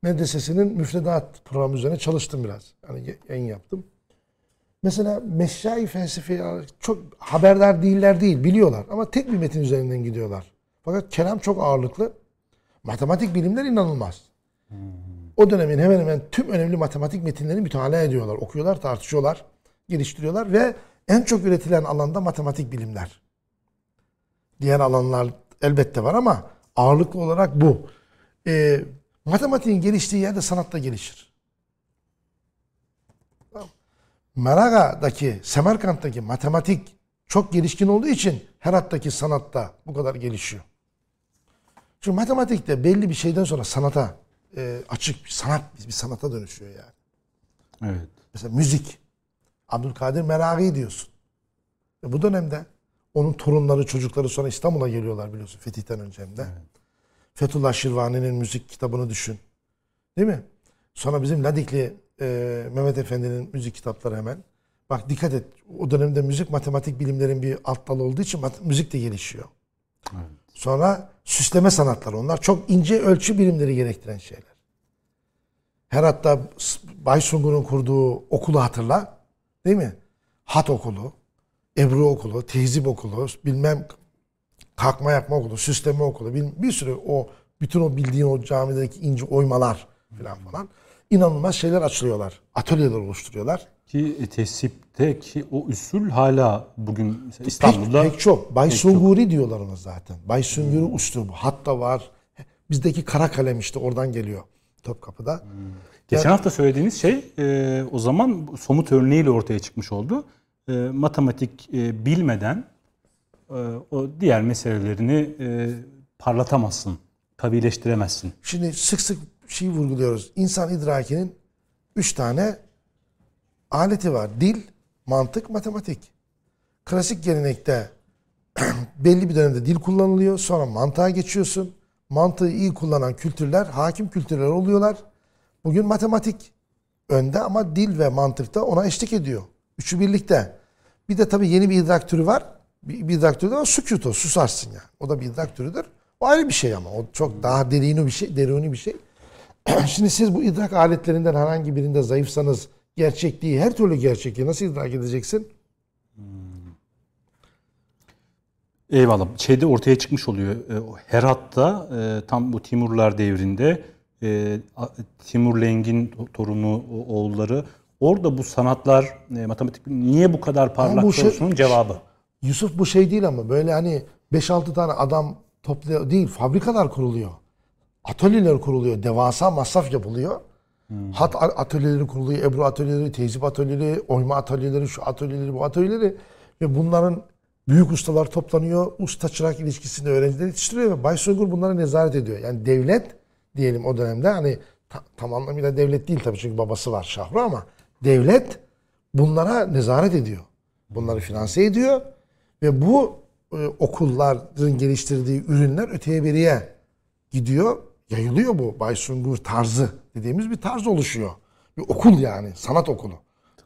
Medresesi'nin müfredat programı üzerine çalıştım biraz. Hani yayın yaptım. Mesela meşai felsefe çok haberdar değiller değil biliyorlar ama tek bir metin üzerinden gidiyorlar. Fakat kelam çok ağırlıklı. Matematik bilimler inanılmaz. O dönemin hemen hemen tüm önemli matematik metinlerini mütalaa ediyorlar, okuyorlar, tartışıyorlar, geliştiriyorlar ve en çok üretilen alanda matematik bilimler. Diğer alanlar elbette var ama ağırlıklı olarak bu. Ee, matematiğin geliştiği yerde sanat da gelişir. Meraga'daki, Semerkant'taki matematik çok gelişkin olduğu için Herat'taki sanatta bu kadar gelişiyor. Çünkü matematikte belli bir şeyden sonra sanata e, açık bir sanat bir sanata dönüşüyor yani. Evet. Mesela müzik. Abdülkadir Meragi diyorsun. E bu dönemde onun torunları, çocukları sonra İstanbul'a geliyorlar biliyorsun Fetih'ten önce hem de. Fethullah Şirvani'nin müzik kitabını düşün. Değil mi? Sonra bizim Ladikli e, Mehmet Efendi'nin müzik kitapları hemen. Bak dikkat et. O dönemde müzik matematik bilimlerin bir alt dalı olduğu için müzik de gelişiyor. Evet. Sonra süsleme sanatları. Onlar çok ince ölçü birimleri gerektiren şeyler. Herat'ta Baysungun'un kurduğu okulu hatırla. Değil mi? Hat okulu, Ebru okulu, tehzip okulu, bilmem kalkma yakma okulu, süsleme okulu, bir, sürü o bütün o bildiğin o camideki ince oymalar falan falan. inanılmaz şeyler açılıyorlar. Atölyeler oluşturuyorlar. Ki e, tesipte ki o usul hala bugün İstanbul'da Pek, pek çok. Bay pek çok. Sunguri diyorlar ona zaten. Bay Sunguri üslubu. Hatta var. Bizdeki kara kalem işte oradan geliyor. Topkapı'da. Geçen hafta söylediğiniz şey e, o zaman somut örneğiyle ortaya çıkmış oldu. E, matematik e, bilmeden e, o diğer meselelerini e, parlatamazsın, tabileştiremezsin. Şimdi sık sık şey vurguluyoruz. İnsan idrakinin üç tane aleti var. Dil, mantık, matematik. Klasik gelenekte belli bir dönemde dil kullanılıyor. Sonra mantığa geçiyorsun. Mantığı iyi kullanan kültürler hakim kültürler oluyorlar. Bugün matematik önde ama dil ve mantık da ona eşlik ediyor. Üçü birlikte. Bir de tabii yeni bir idrak türü var. Bir, bir idrak türü de var. Sükut o. Susarsın yani. O da bir idrak türüdür. O ayrı bir şey ama. O çok daha derini bir şey. Deruni bir şey. Şimdi siz bu idrak aletlerinden herhangi birinde zayıfsanız gerçekliği, her türlü gerçekliği nasıl idrak edeceksin? Eyvallah. Şeyde ortaya çıkmış oluyor. E, o Herat'ta e, tam bu Timurlar devrinde e, Timur Leng'in to- torunu, oğulları orada bu sanatlar, e, matematik niye bu kadar parlak bu şey- sorusunun cevabı. Yusuf bu şey değil ama böyle hani 5-6 tane adam topluyor değil fabrikalar kuruluyor. Atölyeler kuruluyor. Devasa masraf yapılıyor. Hat a- atölyeleri kuruluyor, Ebru atölyeleri, tezip atölyeleri, oyma atölyeleri, şu atölyeleri, bu atölyeleri. Ve bunların büyük ustalar toplanıyor. Usta çırak ilişkisinde öğrenciler yetiştiriyor ve Bay Sungur bunlara nezaret ediyor. Yani devlet diyelim o dönemde hani ta- tam anlamıyla devlet değil tabii çünkü babası var Şahru ama devlet bunlara nezaret ediyor. Bunları finanse ediyor ve bu e, okulların geliştirdiği ürünler öteye beriye gidiyor. Yayılıyor bu Bay Sungur tarzı dediğimiz bir tarz oluşuyor. Bir okul yani sanat okulu.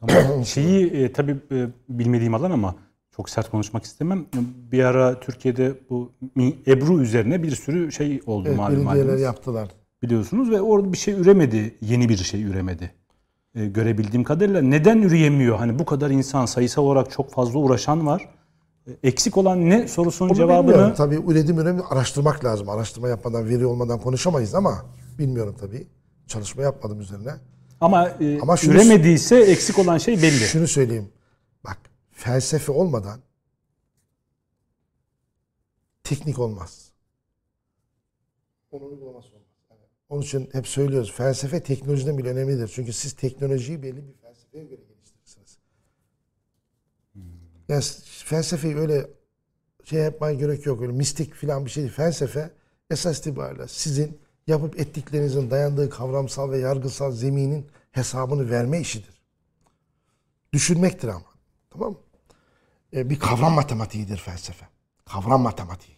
Tamam. Şeyi e, tabii e, bilmediğim alan ama çok sert konuşmak istemem. Bir ara Türkiye'de bu Ebru üzerine bir sürü şey oldu Evet, malum belediyeler yaptılar. Biliyorsunuz ve orada bir şey üremedi, yeni bir şey üremedi. E, görebildiğim kadarıyla neden üreyemiyor? Hani bu kadar insan sayısal olarak çok fazla uğraşan var. E, eksik olan ne sorusunun Onu cevabını bilmiyorum. Tabii üretim önemli. Araştırmak lazım. Araştırma yapmadan, veri olmadan konuşamayız ama bilmiyorum tabii. Çalışma yapmadım üzerine. ama, e, Ama şunu- üremediyse eksik olan şey belli. Şunu söyleyeyim. Bak felsefe olmadan teknik olmaz. Onun uygulaması onun için hep söylüyoruz. Felsefe teknolojiden bile önemlidir. Çünkü siz teknolojiyi belli bir felsefeye göre geliştirirsiniz. Yani felsefeyi öyle şey yapmaya gerek yok. Öyle mistik falan bir şey değil. Felsefe esas itibariyle sizin yapıp ettiklerinizin dayandığı kavramsal ve yargısal zeminin hesabını verme işidir. Düşünmektir ama. Tamam mı? E, bir kavram matematiğidir felsefe. Kavram matematiği.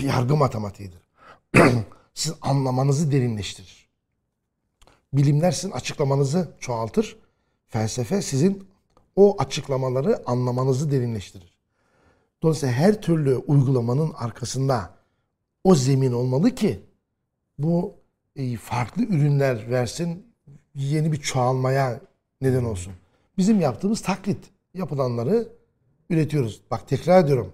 Yargı matematiğidir. Siz anlamanızı derinleştirir. Bilimler sizin açıklamanızı çoğaltır. Felsefe sizin o açıklamaları anlamanızı derinleştirir. Dolayısıyla her türlü uygulamanın arkasında o zemin olmalı ki bu e, farklı ürünler versin, yeni bir çoğalmaya neden olsun. Bizim yaptığımız taklit. Yapılanları üretiyoruz. Bak tekrar ediyorum.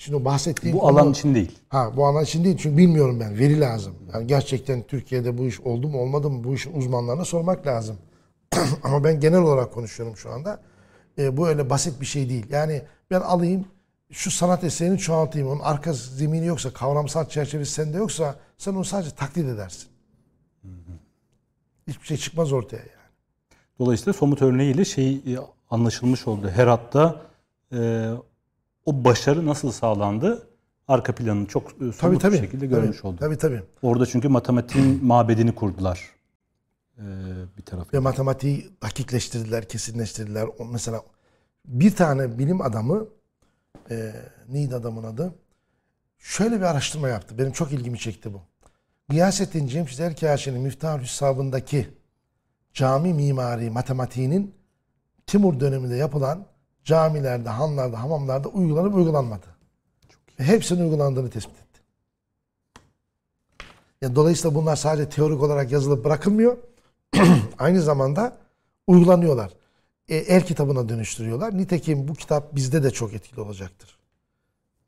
Şimdi bahsettiğim Bu konu- alan için değil. Ha bu alan için değil çünkü bilmiyorum ben. Veri lazım. Yani gerçekten Türkiye'de bu iş oldu mu olmadı mı bu işin uzmanlarına sormak lazım. Ama ben genel olarak konuşuyorum şu anda. E, bu öyle basit bir şey değil. Yani ben alayım şu sanat eserini çoğaltayım. Onun arka zemini yoksa, kavramsal çerçevesi sende yoksa sen onu sadece taklit edersin. Hiçbir şey çıkmaz ortaya yani. Dolayısıyla somut örneğiyle şey e, anlaşılmış oldu. Herat'ta e, o başarı nasıl sağlandı? Arka planını çok e, somut Tabii tabii. bir şekilde görmüş tabii, olduk. Tabii tabii. Orada çünkü matematiğin mabedini kurdular. E, bir tarafı. Ve matematiği dakikleştirdiler, kesinleştirdiler. Mesela bir tane bilim adamı e, neydi adamın adı? Şöyle bir araştırma yaptı. Benim çok ilgimi çekti bu. Gıyasettin Cemşit Erkaşi'nin Miftah Hüsabı'ndaki cami mimari matematiğinin Timur döneminde yapılan camilerde, hanlarda, hamamlarda uygulanıp uygulanmadı. Ve hepsinin uygulandığını tespit etti. Yani dolayısıyla bunlar sadece teorik olarak yazılıp bırakılmıyor. Aynı zamanda uygulanıyorlar. E, el kitabına dönüştürüyorlar. Nitekim bu kitap bizde de çok etkili olacaktır.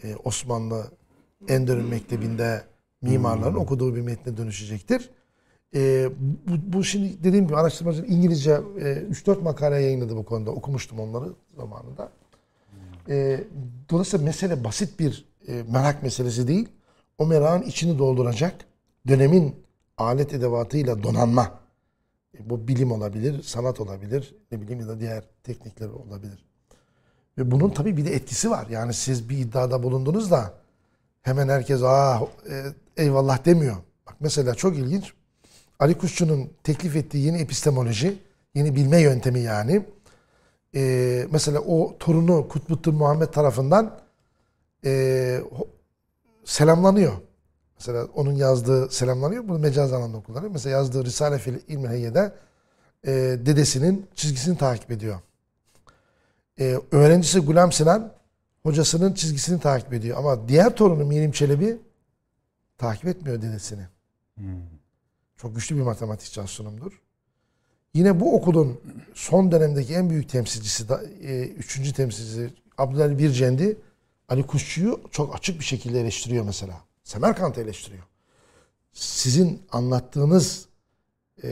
E, Osmanlı Enderun Mektebi'nde mimarların okuduğu bir metne dönüşecektir. E, bu, bu şimdi dediğim gibi araştırmacı İngilizce e, 3-4 makale yayınladı bu konuda. Okumuştum onları zamanında. E, dolayısıyla mesele basit bir e, merak meselesi değil. O merakın içini dolduracak dönemin alet edevatıyla donanma. E, bu bilim olabilir, sanat olabilir, ne bileyim ya da diğer teknikler olabilir. Ve bunun tabii bir de etkisi var. Yani siz bir iddiada bulundunuz da hemen herkes aa e, eyvallah demiyor. Bak mesela çok ilginç. Ali Kuşçu'nun teklif ettiği yeni epistemoloji, yeni bilme yöntemi yani. e, mesela o torunu Kutbuddin Muhammed tarafından e, selamlanıyor. Mesela onun yazdığı selamlanıyor. Bunu mecaz anlamda kullanıyor. Mesela yazdığı Risale fil İlmi Heyye'de e, dedesinin çizgisini takip ediyor. E, öğrencisi Gulam Sinan hocasının çizgisini takip ediyor. Ama diğer torunu Mirim Çelebi takip etmiyor dedesini. Çok güçlü bir matematikçi astronomdur. Yine bu okulun son dönemdeki en büyük temsilcisi, e, üçüncü temsilcisi Abdülhamid Bircendi, Ali Kuşçu'yu çok açık bir şekilde eleştiriyor mesela. Semerkant'ı eleştiriyor. Sizin anlattığınız e,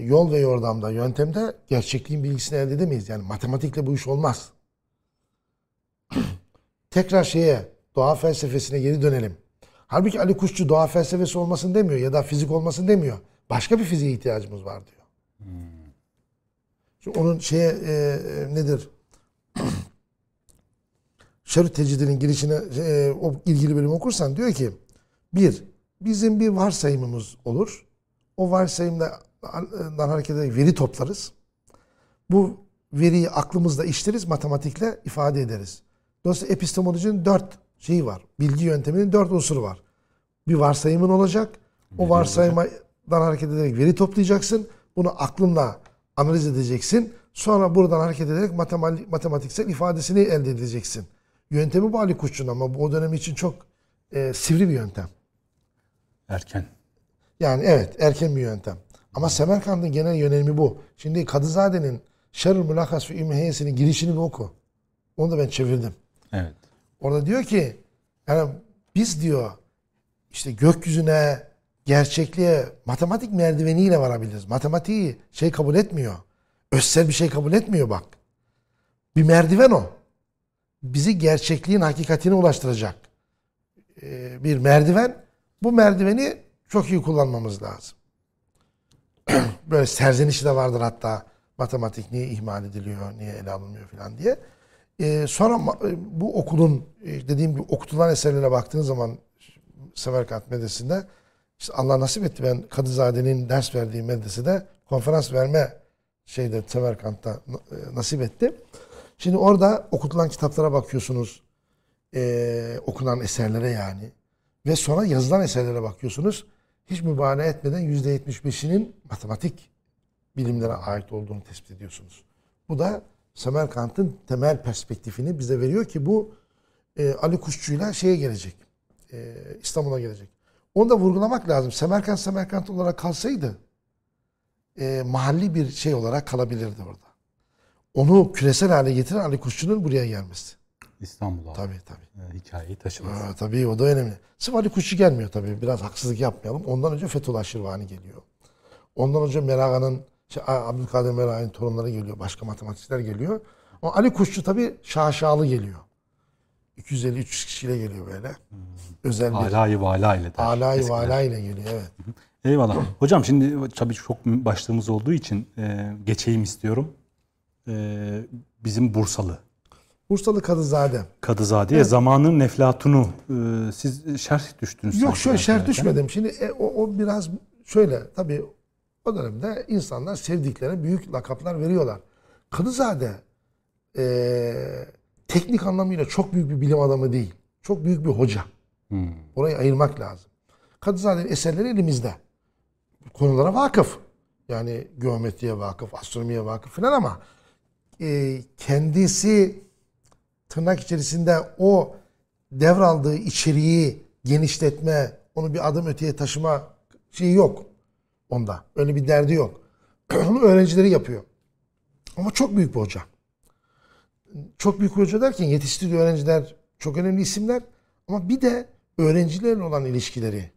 yol ve yordamda, yöntemde gerçekliğin bilgisini elde edemeyiz. Yani matematikle bu iş olmaz. Tekrar şeye, doğa felsefesine geri dönelim. Halbuki Ali Kuşçu doğa felsefesi olmasın demiyor ya da fizik olmasın demiyor. Başka bir fiziğe ihtiyacımız var diyor. Şimdi onun şeye e, e, nedir? Şerut tecidinin girişine e, o ilgili bölüm okursan diyor ki bir, bizim bir varsayımımız olur. O varsayımdan hareket ederek veri toplarız. Bu veriyi aklımızda işleriz, matematikle ifade ederiz. Dolayısıyla epistemolojinin dört şeyi var. Bilgi yönteminin dört unsuru var. Bir varsayımın olacak. O varsayımdan hareket ederek veri toplayacaksın. Bunu aklınla analiz edeceksin. Sonra buradan hareket ederek matematik, matematiksel ifadesini elde edeceksin. Yöntemi bu Ali Kuşçu'nun ama bu o dönem için çok e, sivri bir yöntem. Erken. Yani evet erken bir yöntem. Ama Semerkant'ın genel yönelimi bu. Şimdi Kadızade'nin Şerül Mülakas ve Ümmüheyesinin girişini bir oku. Onu da ben çevirdim. Evet. Orada diyor ki yani biz diyor işte gökyüzüne, gerçekliğe matematik merdiveniyle varabiliriz. Matematiği şey kabul etmiyor. Özsel bir şey kabul etmiyor bak. Bir merdiven o. Bizi gerçekliğin hakikatine ulaştıracak. Ee, bir merdiven. Bu merdiveni çok iyi kullanmamız lazım. Böyle serzenişi de vardır hatta matematik niye ihmal ediliyor, niye ele alınmıyor falan diye. Ee, sonra ma- bu okulun e, dediğim gibi okutulan eserlere baktığın zaman Semerkant Medresesi'nde işte Allah nasip etti ben Kadızade'nin ders verdiği medresede konferans verme şeyde Semerkant'ta e, nasip etti. Şimdi orada okutulan kitaplara bakıyorsunuz. e, okunan eserlere yani. Ve sonra yazılan eserlere bakıyorsunuz. Hiç mübalağa etmeden %75'inin matematik bilimlere ait olduğunu tespit ediyorsunuz. Bu da Semerkant'ın temel perspektifini bize veriyor ki bu e, Ali Kuşçu'yla şeye gelecek. E, İstanbul'a gelecek. Onu da vurgulamak lazım. Semerkant Semerkant olarak kalsaydı e, mahalli bir şey olarak kalabilirdi orada. Onu küresel hale getiren Ali Kuşçu'nun buraya gelmesi. İstanbul'a Tabii tabii. e, hikayeyi taşıması. Ha, tabii o da önemli. Sırf Ali Kuşçu gelmiyor tabii. Biraz haksızlık yapmayalım. Ondan önce Fethullah Şirvani geliyor. Ondan önce Meraga'nın, şey, Abdülkadir Meraga'nın torunları geliyor. Başka matematikçiler geliyor. Ama Ali Kuşçu tabii şaşalı geliyor. 250-300 kişiyle geliyor böyle. Özel bir Alayı vala ile. alayı vala ile geliyor. Evet. Eyvallah. Hocam şimdi tabii çok başlığımız olduğu için e, geçeyim istiyorum. E, bizim Bursalı Bursalı Kadızade. Kadızade'ye zamanın eflatunu e, siz şerh düştünüz. Yok şöyle şerh düşmedim. Şimdi e, o, o biraz şöyle tabii o dönemde insanlar sevdiklerine büyük lakaplar veriyorlar. Kadızade e, teknik anlamıyla çok büyük bir bilim adamı değil. Çok büyük bir hoca. Hmm. Orayı ayırmak lazım. Kadızade'nin eserleri elimizde. Konulara vakıf. Yani geometriye vakıf, astronomiye vakıf falan ama e, kendisi tırnak içerisinde o devraldığı içeriği genişletme, onu bir adım öteye taşıma şeyi yok onda. Öyle bir derdi yok. Onu öğrencileri yapıyor. Ama çok büyük bir hoca. Çok büyük bir hoca derken yetiştirdiği öğrenciler çok önemli isimler. Ama bir de öğrencilerle olan ilişkileri,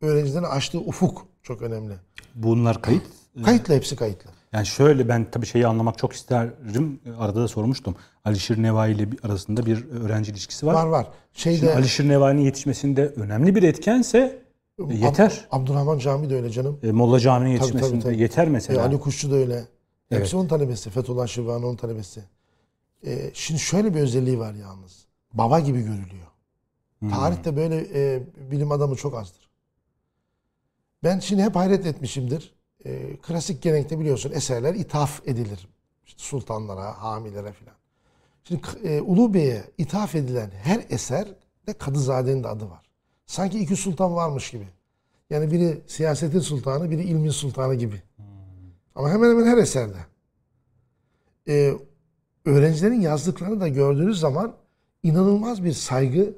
öğrencilerin açtığı ufuk çok önemli. Bunlar kayıt. Kayıtlı hepsi kayıtlı. Yani şöyle ben tabii şeyi anlamak çok isterim. Arada da sormuştum. Alişir Nevai ile arasında bir öğrenci ilişkisi var. Var var. Şimdi Şeyde Alişir Nevai'nin yetişmesinde önemli bir etkense e, yeter. Ab- Abdurrahman Cami de öyle canım. E, Molla Camii'nin Tabii, yetişmesinde tabii, tabii. yeter E, mesela. Ali Kuşçu da öyle. Evet. Hepsi onun talebesi. Fethullah Şirvani onun talebesi. E, şimdi şöyle bir özelliği var yalnız. Baba gibi görülüyor. Hmm. Tarihte böyle e, bilim adamı çok azdır. Ben şimdi hep hayret etmişimdir. E, klasik gelenekte biliyorsun eserler ithaf edilir. İşte sultanlara, hamilere filan. Şimdi e, Ulu Bey'e ithaf edilen her eser de Kadızade'nin de adı var. Sanki iki sultan varmış gibi. Yani biri siyasetin sultanı, biri ilmin sultanı gibi. Ama hemen hemen her eserde. Ee, öğrencilerin yazdıklarını da gördüğünüz zaman inanılmaz bir saygı,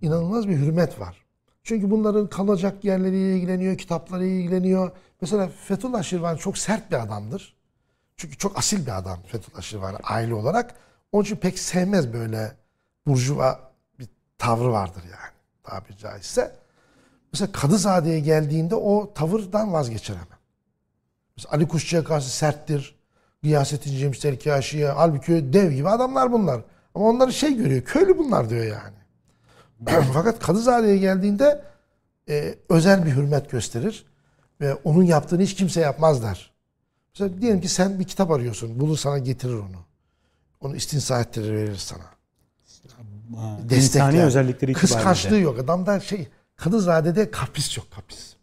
inanılmaz bir hürmet var. Çünkü bunların kalacak yerleriyle ilgileniyor, kitaplarıyla ilgileniyor. Mesela Fethullah Şirvan çok sert bir adamdır. Çünkü çok asil bir adam Fethullah Şirvan aile olarak. Onun için pek sevmez böyle burjuva bir tavrı vardır yani tabiri caizse. Mesela Kadızade'ye geldiğinde o tavırdan vazgeçer hemen. Mesela Ali Kuşçu'ya karşı serttir. Gıyasettin Cemşit Erkaşi'ye halbuki dev gibi adamlar bunlar. Ama onları şey görüyor, köylü bunlar diyor yani. Fakat Kadızade'ye geldiğinde e, özel bir hürmet gösterir. Ve onun yaptığını hiç kimse yapmaz der. Mesela diyelim ki sen bir kitap arıyorsun. Bulur sana getirir onu. Onu istinsa ettirir verir sana. Destekler. İnsani özellikleri itibariyle. Kıskançlığı yok. Adamda şey Kadızade kapris yok kapris.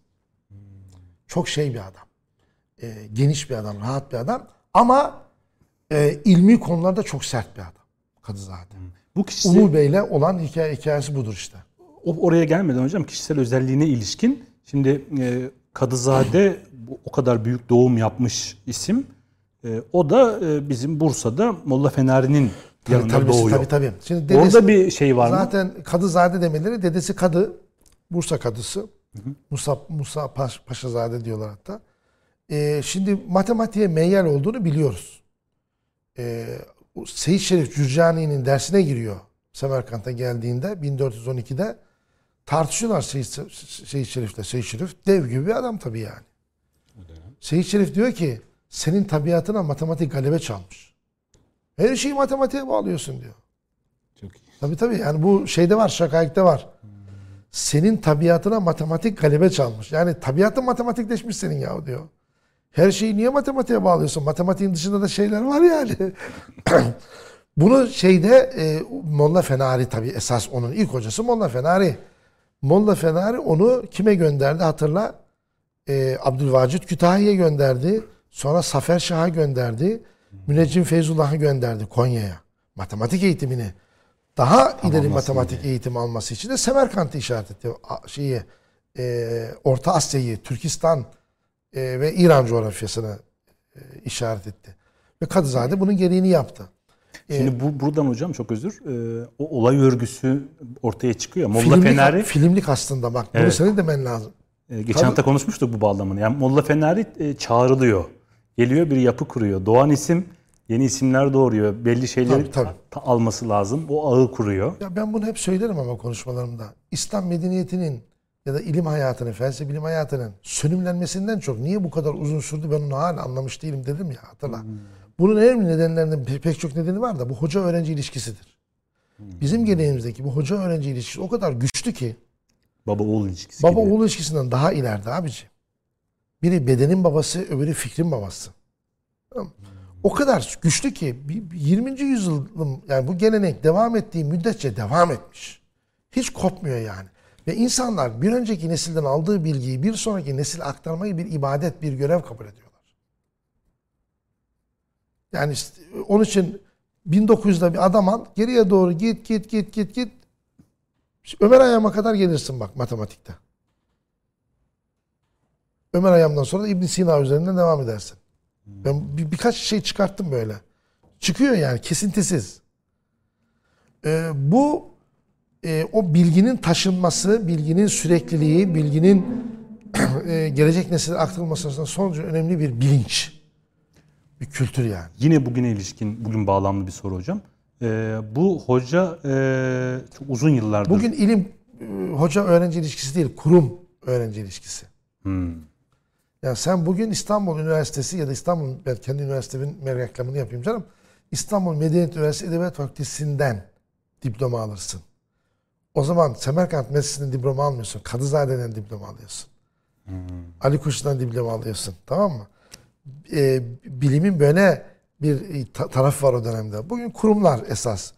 Çok şey bir adam. Ee, geniş bir adam, rahat bir adam. Ama e, ilmi konularda çok sert bir adam. Kadızade. Bu kişisel, Ulu Bey'le olan hikaye, hikayesi budur işte. o- oraya gelmeden hocam kişisel özelliğine ilişkin şimdi e, Kadızade o kadar büyük doğum yapmış isim. E, o da e, bizim Bursa'da Molla Fenari'nin yanında tabii, doğuyor. Tabii tabii. Şimdi dedesi, Orada bir şey var mı? Zaten Kadızade demeleri dedesi Kadı. Bursa Kadısı. Musa, Musa Paş, Paşazade diyorlar hatta. Ee, şimdi matematiğe meyyal olduğunu biliyoruz. Ee, Seyit Şerif Cürcani'nin dersine giriyor. Semerkant'a geldiğinde 1412'de tartışıyorlar Seyit, Seyit Şerif'le. Seyit Şerif dev gibi bir adam tabii yani. Seyit Şerif diyor ki senin tabiatına matematik galebe çalmış. Her şeyi matematiğe bağlıyorsun diyor. Çok iyi. Tabii tabii yani bu şeyde var şakayıkta var. Senin tabiatına matematik galebe çalmış. Yani tabiatın matematikleşmiş senin ya diyor. Her şeyi niye matematiğe bağlıyorsun? Matematiğin dışında da şeyler var yani. Bunu şeyde e, Molla Fenari tabii esas onun ilk hocası Molla Fenari. Molla Fenari onu kime gönderdi hatırla. E, Abdülvacit Kütahiye gönderdi. Sonra Safer Şah'a gönderdi. Müneccim Feyzullah'ı gönderdi Konya'ya. Matematik eğitimini daha ileri matematik eğitim alması için de Semerkant'ı işaret etti. Şeyi, e, Orta Asya'yı, Türkistan e, ve İran coğrafyasını e, işaret etti. Ve Kadızade bunun gereğini yaptı. Şimdi bu buradan hocam çok özür. e, o olay örgüsü ortaya çıkıyor. Molla Filmlik, Fenari filmlik aslında bak. Bunu Evet. senin demen lazım. e, geçen hafta konuşmuştuk bu bağlamını. Yani Molla Fenari e, çağrılıyor. Geliyor bir yapı kuruyor. Doğan isim yeni isimler doğuruyor. Belli şeyleri Tabii, tabii. ta- alması lazım. O ağı kuruyor. Ya ben bunu hep söylerim ama konuşmalarımda. İslam medeniyetinin ya da ilim hayatının, felsefe bilim hayatının sönümlenmesinden çok niye bu kadar uzun sürdü ben onu hala anlamış değilim dedim ya hatırla. Bunun en önemli nedenlerinden pe- pek çok nedeni var da bu hoca öğrenci ilişkisidir. Bizim geleneğimizdeki bu hoca öğrenci ilişkisi o kadar güçlü ki Baba oğul ilişkisi baba oğul ilişkisinden daha ileride abici. Biri bedenin babası, öbürü fikrin babası. O kadar güçlü ki bir- bir 20. yüzyılın yani bu gelenek devam ettiği müddetçe devam etmiş. Hiç kopmuyor yani. Ve insanlar bir önceki nesilden aldığı bilgiyi bir sonraki nesil aktarmayı bir ibadet, bir görev kabul ediyorlar. Yani işte onun için 1900'da bir adam al, geriye doğru git git git git git. Ömer Hayyam'a kadar gelirsin bak matematikte. Ömer Hayyam'dan sonra İbn Sina üzerinden devam edersin. Ben bir, birkaç şey çıkarttım böyle. Çıkıyor yani kesintisiz. Ee, bu e, o bilginin taşınması, bilginin sürekliliği, bilginin e, gelecek nesile aktarılması arasında son derece önemli bir bilinç. Bir kültür yani. Yine bugüne ilişkin bugün bağlamlı bir soru hocam. E, bu hoca e, çok uzun yıllardır Bugün ilim e, hoca öğrenci ilişkisi değil, kurum öğrenci ilişkisi. Hmm. Yani sen bugün İstanbul Üniversitesi ya da İstanbul, ben kendi üniversitemin reklamını yapayım canım. İstanbul Medeniyet Üniversitesi Edebiyat Fakültesinden diploma alırsın. O zaman Semerkant Mesleği'nden diploma almıyorsun. Kadızade'den diploma alıyorsun. Ali Kuş'tan diploma alıyorsun. Tamam mı? Ee, bilimin böyle bir ta- tarafı var o dönemde. Bugün kurumlar esas.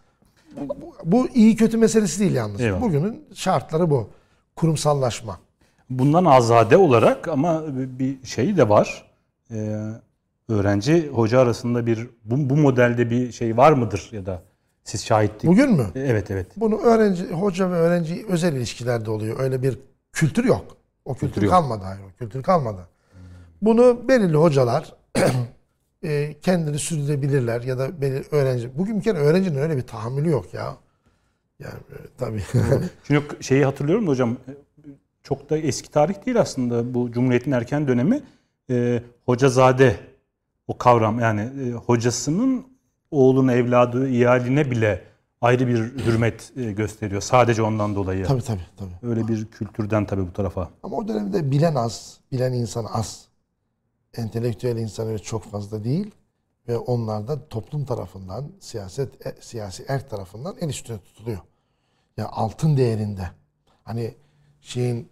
Bu, bu- bu iyi kötü meselesi değil yalnız. Eyvallah. Bugünün şartları bu. Kurumsallaşma. Bundan azade olarak ama bir şey de var. Ee, öğrenci hoca arasında bir bu, bu modelde bir şey var mıdır ya da siz şahitlik? Bugün mü? Evet evet. Bunu öğrenci, hoca ve öğrenci özel ilişkilerde oluyor. Öyle bir kültür yok. O kültür, Kültür kalmadı. Hayır, o kültür kalmadı. Bunu belirli hocalar e, kendini sürdürebilirler ya da belirli öğrenci. Bugün bir kere öğrencinin öyle bir tahammülü yok ya. Yani e, tabii. Çünkü şeyi hatırlıyorum da hocam çok da eski tarih değil aslında bu Cumhuriyet'in erken dönemi. Ee, hocazade o kavram yani e, hocasının oğlunu, evladı, iyaline bile ayrı bir hürmet e, gösteriyor. Sadece ondan dolayı. tabii tabii tabii. Öyle bir kültürden tabii bu tarafa. Ama o dönemde bilen az, bilen insan az. Entelektüel insan öyle çok fazla değil. Ve onlar da toplum tarafından, siyaset, e, siyasi erk tarafından el üstüne tutuluyor. Yani altın değerinde. Hani şeyin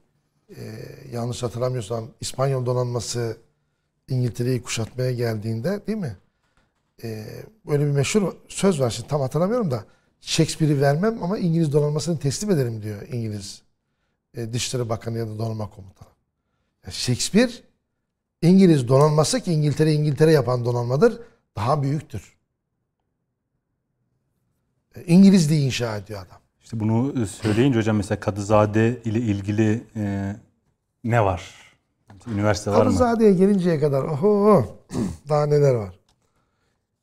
e, yanlış hatırlamıyorsam İspanyol donanması İngiltere'yi kuşatmaya geldiğinde değil mi? Ee, böyle bir meşhur söz var. Şimdi tam hatırlamıyorum da Shakespeare'i vermem ama İngiliz donanmasını teslim ederim diyor İngiliz e, Dışişleri Bakanı ya da donanma komutanı. Yani Shakespeare İngiliz donanması ki İngiltere İngiltere yapan donanmadır daha büyüktür. E, İngilizliği inşa ediyor adam. İşte bunu söyleyince hocam mesela Kadızade ile ilgili e, ne var? Üniversite var mı? Kadızade'ye gelinceye kadar oho daha neler var.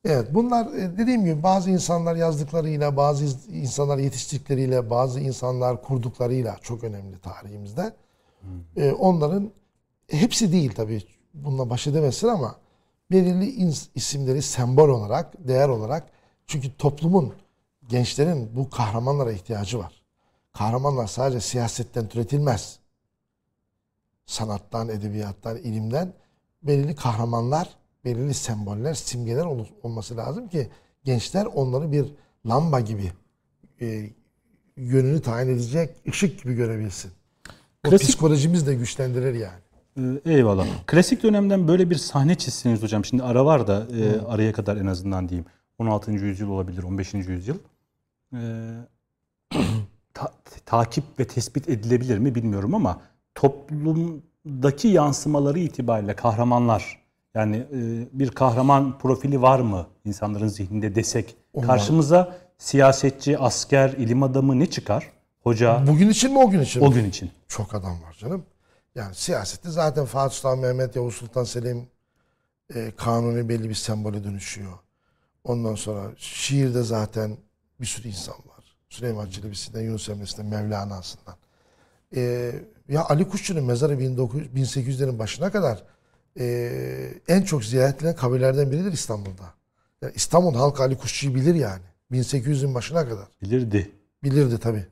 Evet bunlar e, dediğim gibi bazı insanlar yazdıklarıyla, bazı insanlar yetiştirdikleri bazı insanlar kurduklarıyla çok önemli tarihimizde. E, onların hepsi değil tabii bununla baş edemezsin ama belirli isimleri sembol olarak, değer olarak çünkü toplumun, gençlerin bu kahramanlara ihtiyacı var. Kahramanlar sadece siyasetten türetilmez. Sanattan, edebiyattan, ilimden belirli kahramanlar belirli semboller, simgeler ol, olması lazım ki gençler onları bir lamba gibi e, yönünü tayin edecek ışık gibi görebilsin. O Klasik, psikolojimiz de güçlendirir yani. E, eyvallah. Klasik dönemden böyle bir sahne çizseniz hocam. Şimdi ara var da e, araya kadar en azından diyeyim. 16. yüzyıl olabilir, 15. yüzyıl. E, ta, takip ve tespit edilebilir mi bilmiyorum ama toplumdaki yansımaları itibariyle kahramanlar yani e, bir kahraman profili var mı insanların zihninde desek Onlar. karşımıza siyasetçi, asker, ilim adamı ne çıkar? Hoca. Bugün için mi o gün için mi? O gün için. Çok adam var canım. Yani siyasette zaten Fatih Sultan Mehmet, Yavuz Sultan Selim e, kanuni belli bir sembole dönüşüyor. Ondan sonra şiirde zaten bir sürü insan var. Süleyman Çelebi'sinden, Yunus Emre'sinden, Mevlana'sından. E, ya Ali Kuşçu'nun mezarı 1800'lerin başına kadar e, en çok ziyaret edilen kabilelerden biridir İstanbul'da. Yani İstanbul halkı Ali Kuşçu'yu bilir yani. 1800'ün başına kadar. Bilirdi. Bilirdi tabi.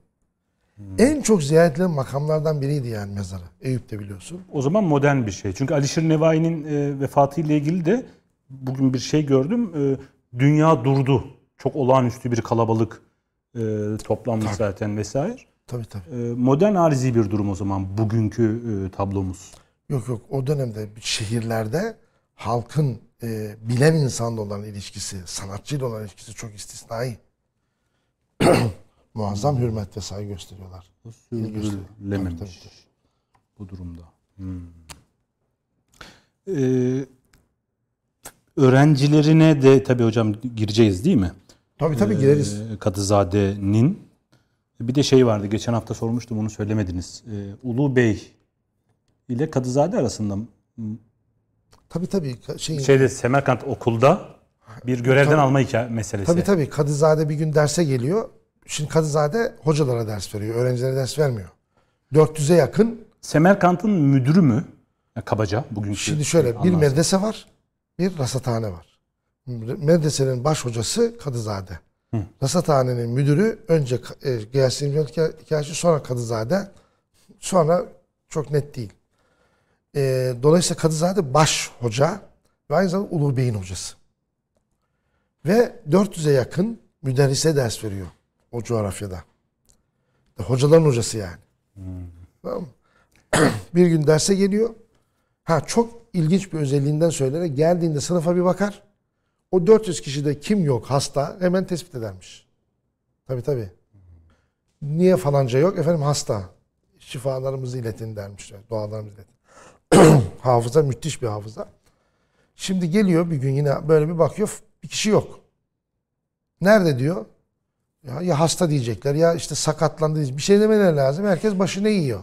Hmm. En çok ziyaret edilen makamlardan biriydi yani mezarı. Eyüp'te biliyorsun. O zaman modern bir şey. Çünkü Alişir Nevai'nin e, vefatıyla ilgili de bugün bir şey gördüm. E, dünya durdu. Çok olağanüstü bir kalabalık e, toplanmış tabii. zaten vesaire. Tabii tabii. E, modern arzi bir durum o zaman bugünkü e, tablomuz. Yok yok o dönemde şehirlerde halkın e, bilen insanla olan ilişkisi, sanatçıyla olan ilişkisi çok istisnai. Muazzam hürmet ve saygı gösteriyorlar. Sürdürülememiş bu durumda. Hmm. Ee, öğrencilerine de tabii hocam gireceğiz değil mi? Tabii tabii gireriz. Ee, Kadızade'nin bir de şey vardı geçen hafta sormuştum onu söylemediniz. Ee, Ulu Bey ile Kadızade arasında Tabii tabii. Şey, Şeyde Semerkant okulda bir görevden tabii, alma hikaye meselesi. Tabii tabii. Kadızade bir gün derse geliyor. Şimdi Kadızade hocalara ders veriyor. Öğrencilere ders vermiyor. 400'e yakın. Semerkant'ın müdürü mü? kabaca bugünkü Şimdi şöyle anlarsın. bir medrese var. Bir rasathane var. Medresenin baş hocası Kadızade. Hı. Rasathanenin müdürü önce e, Gıyasettin Hikayesi sonra Kadızade. Sonra çok net değil. E, dolayısıyla Kadızade baş hoca ve aynı zamanda Ulu Bey'in hocası. Ve 400'e yakın müderrise ders veriyor o coğrafyada. Hocaların hocası yani. Hmm. Tamam bir gün derse geliyor. Ha çok ilginç bir özelliğinden söyleyerek geldiğinde sınıfa bir bakar. O 400 kişide kim yok hasta hemen tespit edermiş. Tabi tabi. Niye falanca yok? Efendim hasta. Şifalarımızı iletin dermişler. Dualarımızı iletin. hafıza müthiş bir hafıza. Şimdi geliyor bir gün yine böyle bir bakıyor bir kişi yok. Nerede diyor? Ya, ya hasta diyecekler ya işte sakatlandı diyecekler. Bir şey demeleri lazım. Herkes başını yiyor.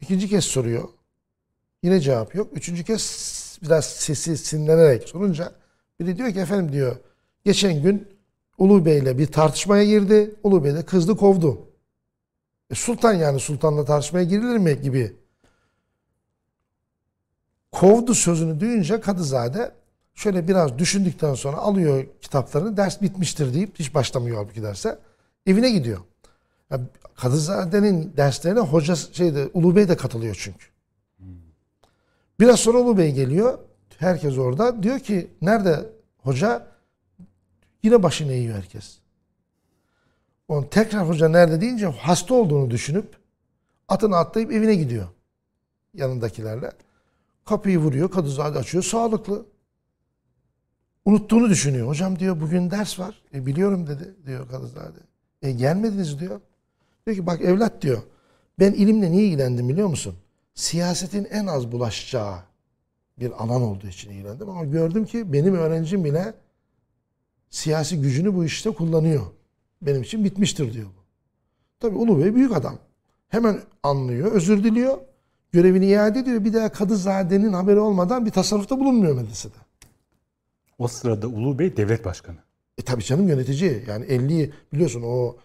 İkinci kez soruyor. Yine cevap yok. Üçüncü kez biraz sesi sinirlenerek sorunca biri diyor ki efendim diyor geçen gün Ulu Bey ile bir tartışmaya girdi. Ulu Bey de kızdı kovdu. E, sultan yani sultanla tartışmaya girilir mi gibi kovdu sözünü duyunca Kadızade şöyle biraz düşündükten sonra alıyor kitaplarını ders bitmiştir deyip hiç başlamıyor halbuki derse evine gidiyor. Yani Kadızade'nin derslerine hoca şeyde Ulu Bey de katılıyor çünkü. Biraz sonra Ulu Bey geliyor. Herkes orada. Diyor ki nerede hoca? Yine başını eğiyor herkes. On tekrar hoca nerede deyince hasta olduğunu düşünüp atını atlayıp evine gidiyor. Yanındakilerle. Kapıyı vuruyor. Kadızade açıyor. Sağlıklı. Unuttuğunu düşünüyor. Hocam diyor bugün ders var. E, biliyorum dedi diyor Kadızade. E gelmediniz diyor. Diyor ki bak evlat diyor. Ben ilimle niye ilgilendim biliyor musun? Siyasetin en az bulaşacağı bir alan olduğu için ilgilendim. Ama gördüm ki benim öğrencim bile siyasi gücünü bu işte kullanıyor. Benim için bitmiştir diyor bu. Tabii Ulu Bey büyük adam. Hemen anlıyor, özür diliyor. Görevini iade ediyor. Bir daha Kadızade'nin haberi olmadan bir tasarrufta bulunmuyor medresede. O sırada Ulu Bey devlet başkanı. E tabii canım yönetici. Yani 50 biliyorsun o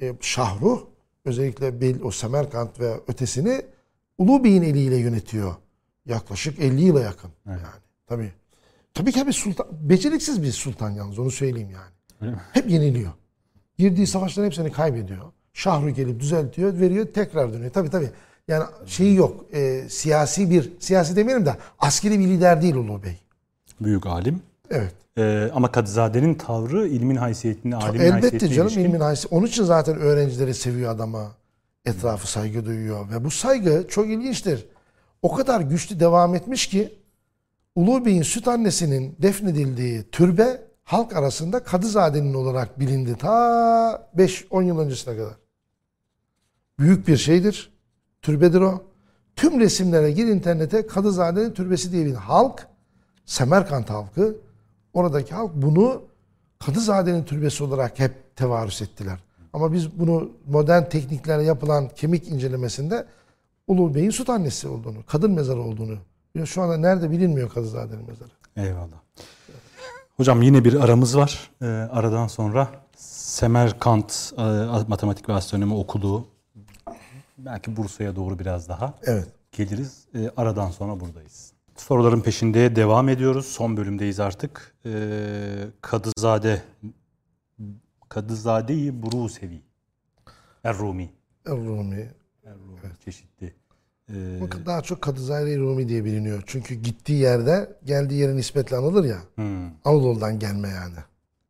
e, Şahruh özellikle Bel, o Semerkant ve ötesini Ulu Bey'in eliyle yönetiyor. Yaklaşık 50 yıla yakın. Yani tabii. Tabii ki bir sultan beceriksiz bir sultan yalnız onu söyleyeyim yani. Öyle mi? Hep yeniliyor. Girdiği savaşların hepsini kaybediyor. Şahru gelip düzeltiyor, veriyor, tekrar dönüyor. Tabii tabii. Yani şeyi yok. e, siyasi bir, siyasi demeyelim de askeri bir lider değil Ulu Bey. Büyük alim. Evet. Ee, ama Kadızade'nin tavrı ilmin haysiyetini, alimin Elbette haysiyetine canım ilişkin. ilmin haysiyeti. Onun için zaten öğrencileri seviyor adama. Etrafı saygı duyuyor. Ve bu saygı çok ilginçtir. O kadar güçlü devam etmiş ki Ulu Bey'in süt annesinin defnedildiği türbe halk arasında Kadızade'nin olarak bilindi. Ta 5-10 yıl öncesine kadar. Büyük bir şeydir. Türbedir o. Tüm resimlere gir internete Kadızade'nin türbesi diye bir halk, Semerkant halkı, oradaki halk bunu Kadızade'nin türbesi olarak hep tevarüs ettiler. Ama biz bunu modern tekniklerle yapılan kemik incelemesinde Ulu Bey'in süt annesi olduğunu, kadın mezarı olduğunu. Şu anda nerede bilinmiyor Kadızade'nin mezarı. Eyvallah. Hocam yine bir aramız var. Ee, aradan sonra Semerkant e, Matematik ve Astronomi okuduğu belki Bursa'ya doğru biraz daha Evet. geliriz. Ee, aradan sonra buradayız. Soruların peşinde devam ediyoruz. Son bölümdeyiz artık. Ee, Kadızade Kadızade-i Burusevi Er-Rumi. Rumi. Er-Rumi çeşitli. Ee, Daha çok Kadızade Rumi diye biliniyor. Çünkü gittiği yerde geldiği yere nispetle anılır ya. hmm. Anadolu'dan gelme yani.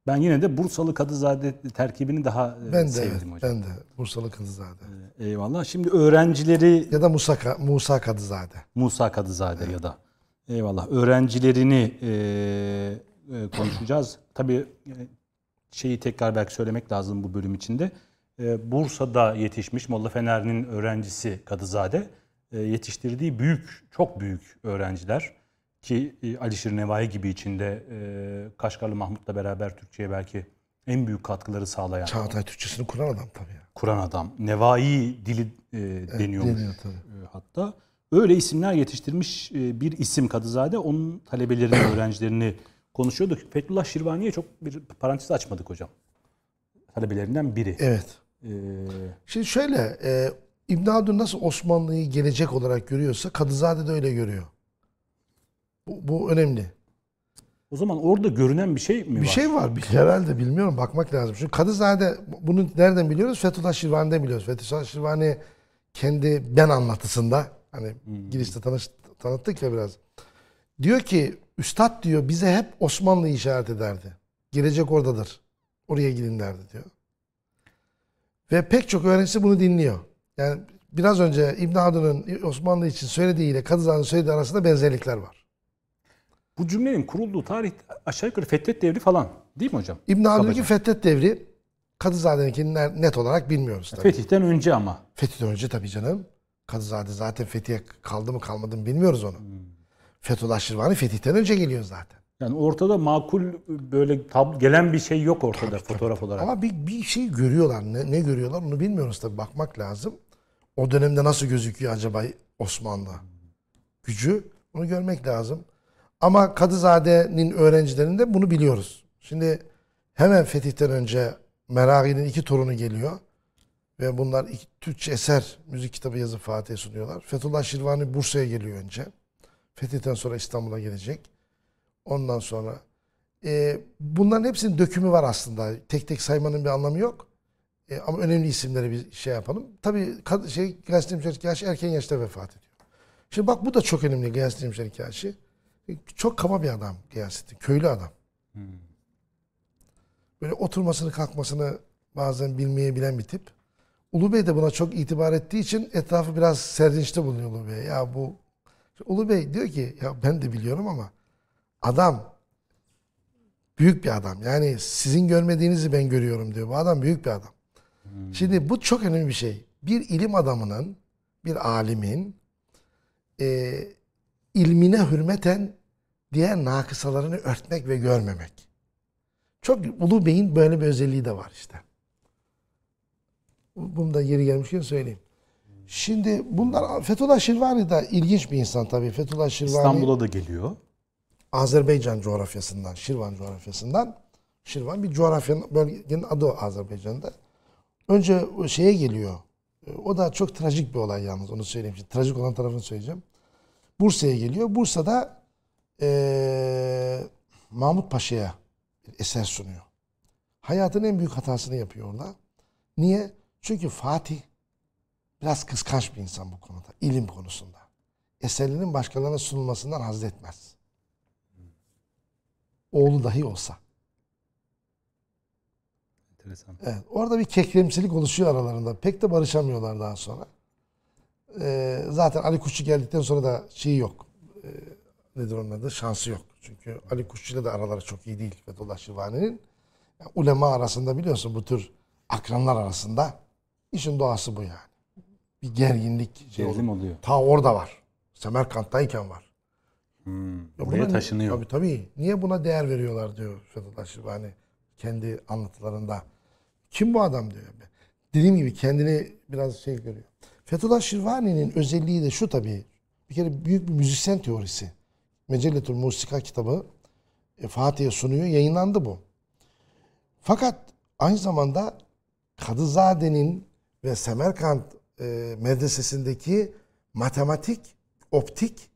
Ben yine de Bursalı Kadızade terkibini daha e, Ben de sevdim evet, hocam. ben de Bursalı Kadızade. Eyvallah. Şimdi öğrencileri Ya da Musa, Musa Kadızade. Musa Kadızade ya da eyvallah öğrencilerini e, e, konuşacağız. Tabii e, şeyi tekrar belki söylemek lazım bu bölüm içinde. E, Bursa'da yetişmiş Molla Fener'in öğrencisi Kadızade e, yetiştirdiği büyük, çok büyük öğrenciler ki e, Alişir Nevai gibi içinde e, Kaşgarlı Mahmut'la beraber Türkçe'ye belki en büyük katkıları sağlayan, Çağatay Türkçesini kuran adam tabii. ya. kuran adam. Nevai dili e, deniyormuş deniyor tabii. e, hatta. Öyle isimler yetiştirmiş e, bir isim Kadızade. Onun talebelerini, öğrencilerini konuşuyorduk. Fethullah Şirvani'ye çok bir parantez açmadık hocam. Talebelerinden biri. Evet. E, Şimdi şöyle, e, İbn Haldun nasıl Osmanlı'yı gelecek olarak görüyorsa Kadızade de öyle görüyor. Bu, bu önemli. o zaman orada görünen bir şey mi Bir var? şey var bir herhalde bilmiyorum bakmak lazım. Çünkü Kadızade bunu nereden biliyoruz? Fethullah Şirvani'den biliyoruz. Fethullah Şirvani kendi ben anlatısında hani girişte tanış, tanıttık ya biraz. Diyor ki üstad diyor bize hep Osmanlı'yı işaret ederdi. Gelecek oradadır. Oraya gidin derdi diyor. Ve pek çok öğrencisi bunu dinliyor. Yani biraz önce İbn Haldun'un Osmanlı için söylediğiyle Kadızade'nin söylediği arasında benzerlikler var. Bu cümlenin kurulduğu tarih aşağı yukarı Fetret devri falan değil mi hocam? İbn Haldun'unki. Fetret devri Kadızade'ninkini net olarak bilmiyoruz tabii. Fetih'ten önce ama. Fetih'ten önce tabii canım. Kadızade zaten Fethiye kaldı mı kalmadı mı bilmiyoruz onu. Fethullah Şirvani Fetih'ten önce geliyor zaten. Yani ortada makul böyle tablo gelen bir şey yok ortada fotoğraf olarak. Ama bir, bir şey görüyorlar. Ne, ne görüyorlar onu bilmiyoruz tabii. Bakmak lazım. O dönemde nasıl gözüküyor acaba Osmanlı gücü? Onu görmek lazım. Ama Kadızade'nin öğrencilerinde bunu biliyoruz. Şimdi hemen Fetih'ten önce Meragi'nin iki torunu geliyor. Ve bunlar iki, Türkçe eser müzik kitabı yazıp Fatih'e sunuyorlar. Fethullah Şirvani Bursa'ya geliyor önce. Fetih'ten sonra İstanbul'a gelecek. Ondan sonra e, bunların hepsinin dökümü var aslında. Tek tek saymanın bir anlamı yok. E, ama önemli isimleri bir şey yapalım. Tabii şey Gıyasettin Çelikyaşı erken yaşta vefat ediyor. Şimdi bak bu da çok önemli Çelikyaşı. E, Çok kaba bir adam Gıyasettin. Köylü adam. Böyle oturmasını kalkmasını bazen bilmeyebilen bir tip. Ulu Bey de buna çok itibar ettiği için etrafı biraz serdinçte bulunuyor Ulu Bey. Ya bu Ulu Bey diyor ki ya ben de biliyorum ama adam büyük bir adam. Yani sizin görmediğinizi ben görüyorum diyor. Bu adam büyük bir adam. Şimdi bu çok önemli bir şey. Bir ilim adamının, bir alimin e, ilmine hürmeten diğer nakısalarını örtmek ve görmemek. Çok Ulu Bey'in böyle bir özelliği de var işte. Bunu da yeri gelmişken söyleyeyim. Şimdi bunlar Fethullah Şirvani da ilginç bir insan tabii. Fethullah Şirvani İstanbul'a da geliyor. Azerbaycan coğrafyasından, Şirvan coğrafyasından. Şirvan bir coğrafyanın bölgenin adı Azerbaycan'da. Önce o şeye geliyor. O da çok trajik bir olay yalnız onu söyleyeyim. Şimdi, trajik olan tarafını söyleyeceğim. Bursa'ya geliyor. Bursa'da eee Mahmut Paşa'ya eser sunuyor. Hayatının en büyük hatasını yapıyor orada. Niye? Çünkü Fatih biraz kıskanç bir insan bu konuda. ilim konusunda. Eserlerinin başkalarına sunulmasından haz etmez. Oğlu dahi olsa. Enteresan. Evet, orada bir kekremsilik oluşuyor aralarında. Pek de barışamıyorlar daha sonra. Ee, zaten Ali Kuşçu geldikten sonra da şeyi yok. Ee, nedir onun adı? Şansı yok. Çünkü Ali Kuşçu'yla da araları çok iyi değil Fethullah Şirvani'nin. Yani ulema arasında biliyorsun bu tür akranlar arasında işin doğası bu yani. Bir gerginlik şey. Gerilim oluyor. Ta orada var. Semerkant'tayken var. Hmm. Ya Buraya taşınıyor. Tabii tabii. Niye buna değer veriyorlar diyor Fethullah Şirvani kendi anlatılarında. Kim bu adam diyor. Dediğim gibi kendini biraz şey görüyor. Fethullah Şirvani'nin özelliği de şu tabii. Bir kere büyük bir müzisyen teorisi. Mecelletül Musika kitabı e, Fatih'e sunuyor. Yayınlandı bu. Fakat aynı zamanda Kadızade'nin ve Semerkant e, medresesindeki matematik, optik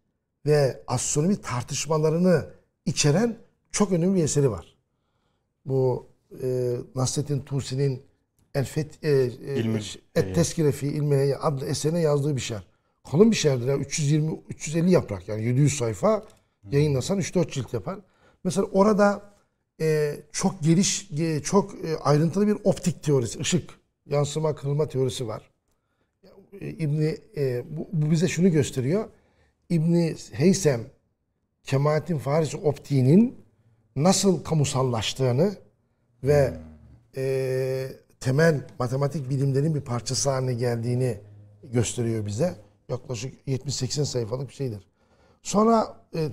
ve astronomi tartışmalarını içeren çok önemli bir eseri var. Bu e, Nasrettin Tusi'nin El Fet, e, e, İlmi- Et Teskire fi adlı eserine yazdığı bir şer. Kalın bir şerdir ya. 320 350 yaprak yani 700 sayfa yayınlasan 3-4 cilt yapar. Mesela orada e, çok geniş, e, çok e, ayrıntılı bir optik teorisi, ışık, yansıma, kırılma teorisi var. E, İbni e, bu, bu bize şunu gösteriyor. İbni Heysem Kemalettin Farisi optiğinin nasıl kamusallaştığını ve e, temel matematik bilimlerin bir parçası haline geldiğini gösteriyor bize. Yaklaşık 70-80 sayfalık bir şeydir. Sonra e, e,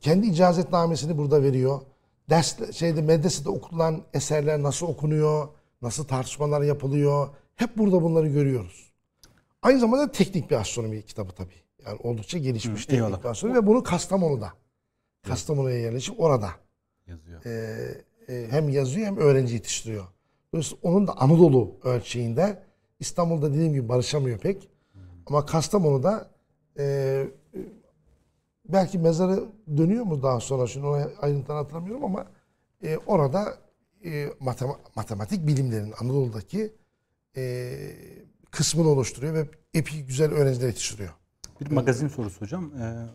kendi icazetnamesini burada veriyor. Ders şeyde medresede okutulan eserler nasıl okunuyor, nasıl tartışmalar yapılıyor. Hep burada bunları görüyoruz. Aynı zamanda teknik bir astronomi kitabı tabii. Yani oldukça gelişmiş teknik astronomi ve bunu Kastamonu'da. Kastamonu'ya yerleşip orada Yazıyor. e, e, hem yazıyor hem öğrenci yetiştiriyor. Dolayısıyla onun da Anadolu ölçeğinde İstanbul'da dediğim gibi barışamıyor pek. Ama Kastamonu'da e, belki mezarı dönüyor mu daha sonra şimdi ona ayrıntıları hatırlamıyorum ama e, orada e, matema- matematik bilimlerin Anadolu'daki e, kısmını oluşturuyor ve epey güzel öğrenciler yetiştiriyor. Bir magazin sorusu hocam. Ee,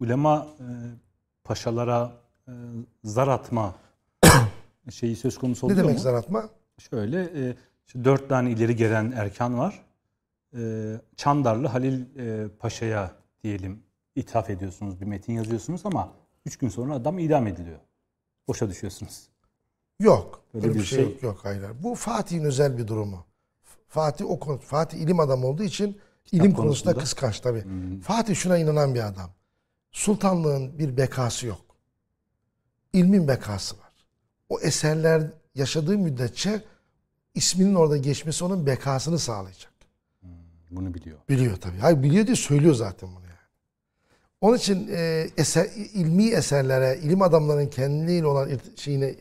ulema e, paşalara e, zar atma şeyi söz konusu Ne oluyor demek mu? zar atma? Şöyle e, işte dört tane ileri gelen erkan var. E, Çandarlı Halil e, Paşa'ya diyelim ithaf ediyorsunuz, bir metin yazıyorsunuz ama üç gün sonra adam idam ediliyor. Boşa düşüyorsunuz. Yok. Öyle Öyle bir bir şey, şey- yok. Yok hayır. Bu Fatih'in özel bir durumu. Fatih o konu, Fatih ilim adamı olduğu için ilim konusunda konusunda. kıskanç tabii. Fatih şuna inanan bir adam. Sultanlığın bir bekası yok. İlmin bekası var. O eserler yaşadığı müddetçe isminin orada geçmesi onun bekasını sağlayacak. Bunu biliyor. Biliyor tabii. Hayır biliyor diye söylüyor zaten bunu yani. Onun için e, eser, ilmi eserlere, ilim adamlarının kendileriyle olan şeyine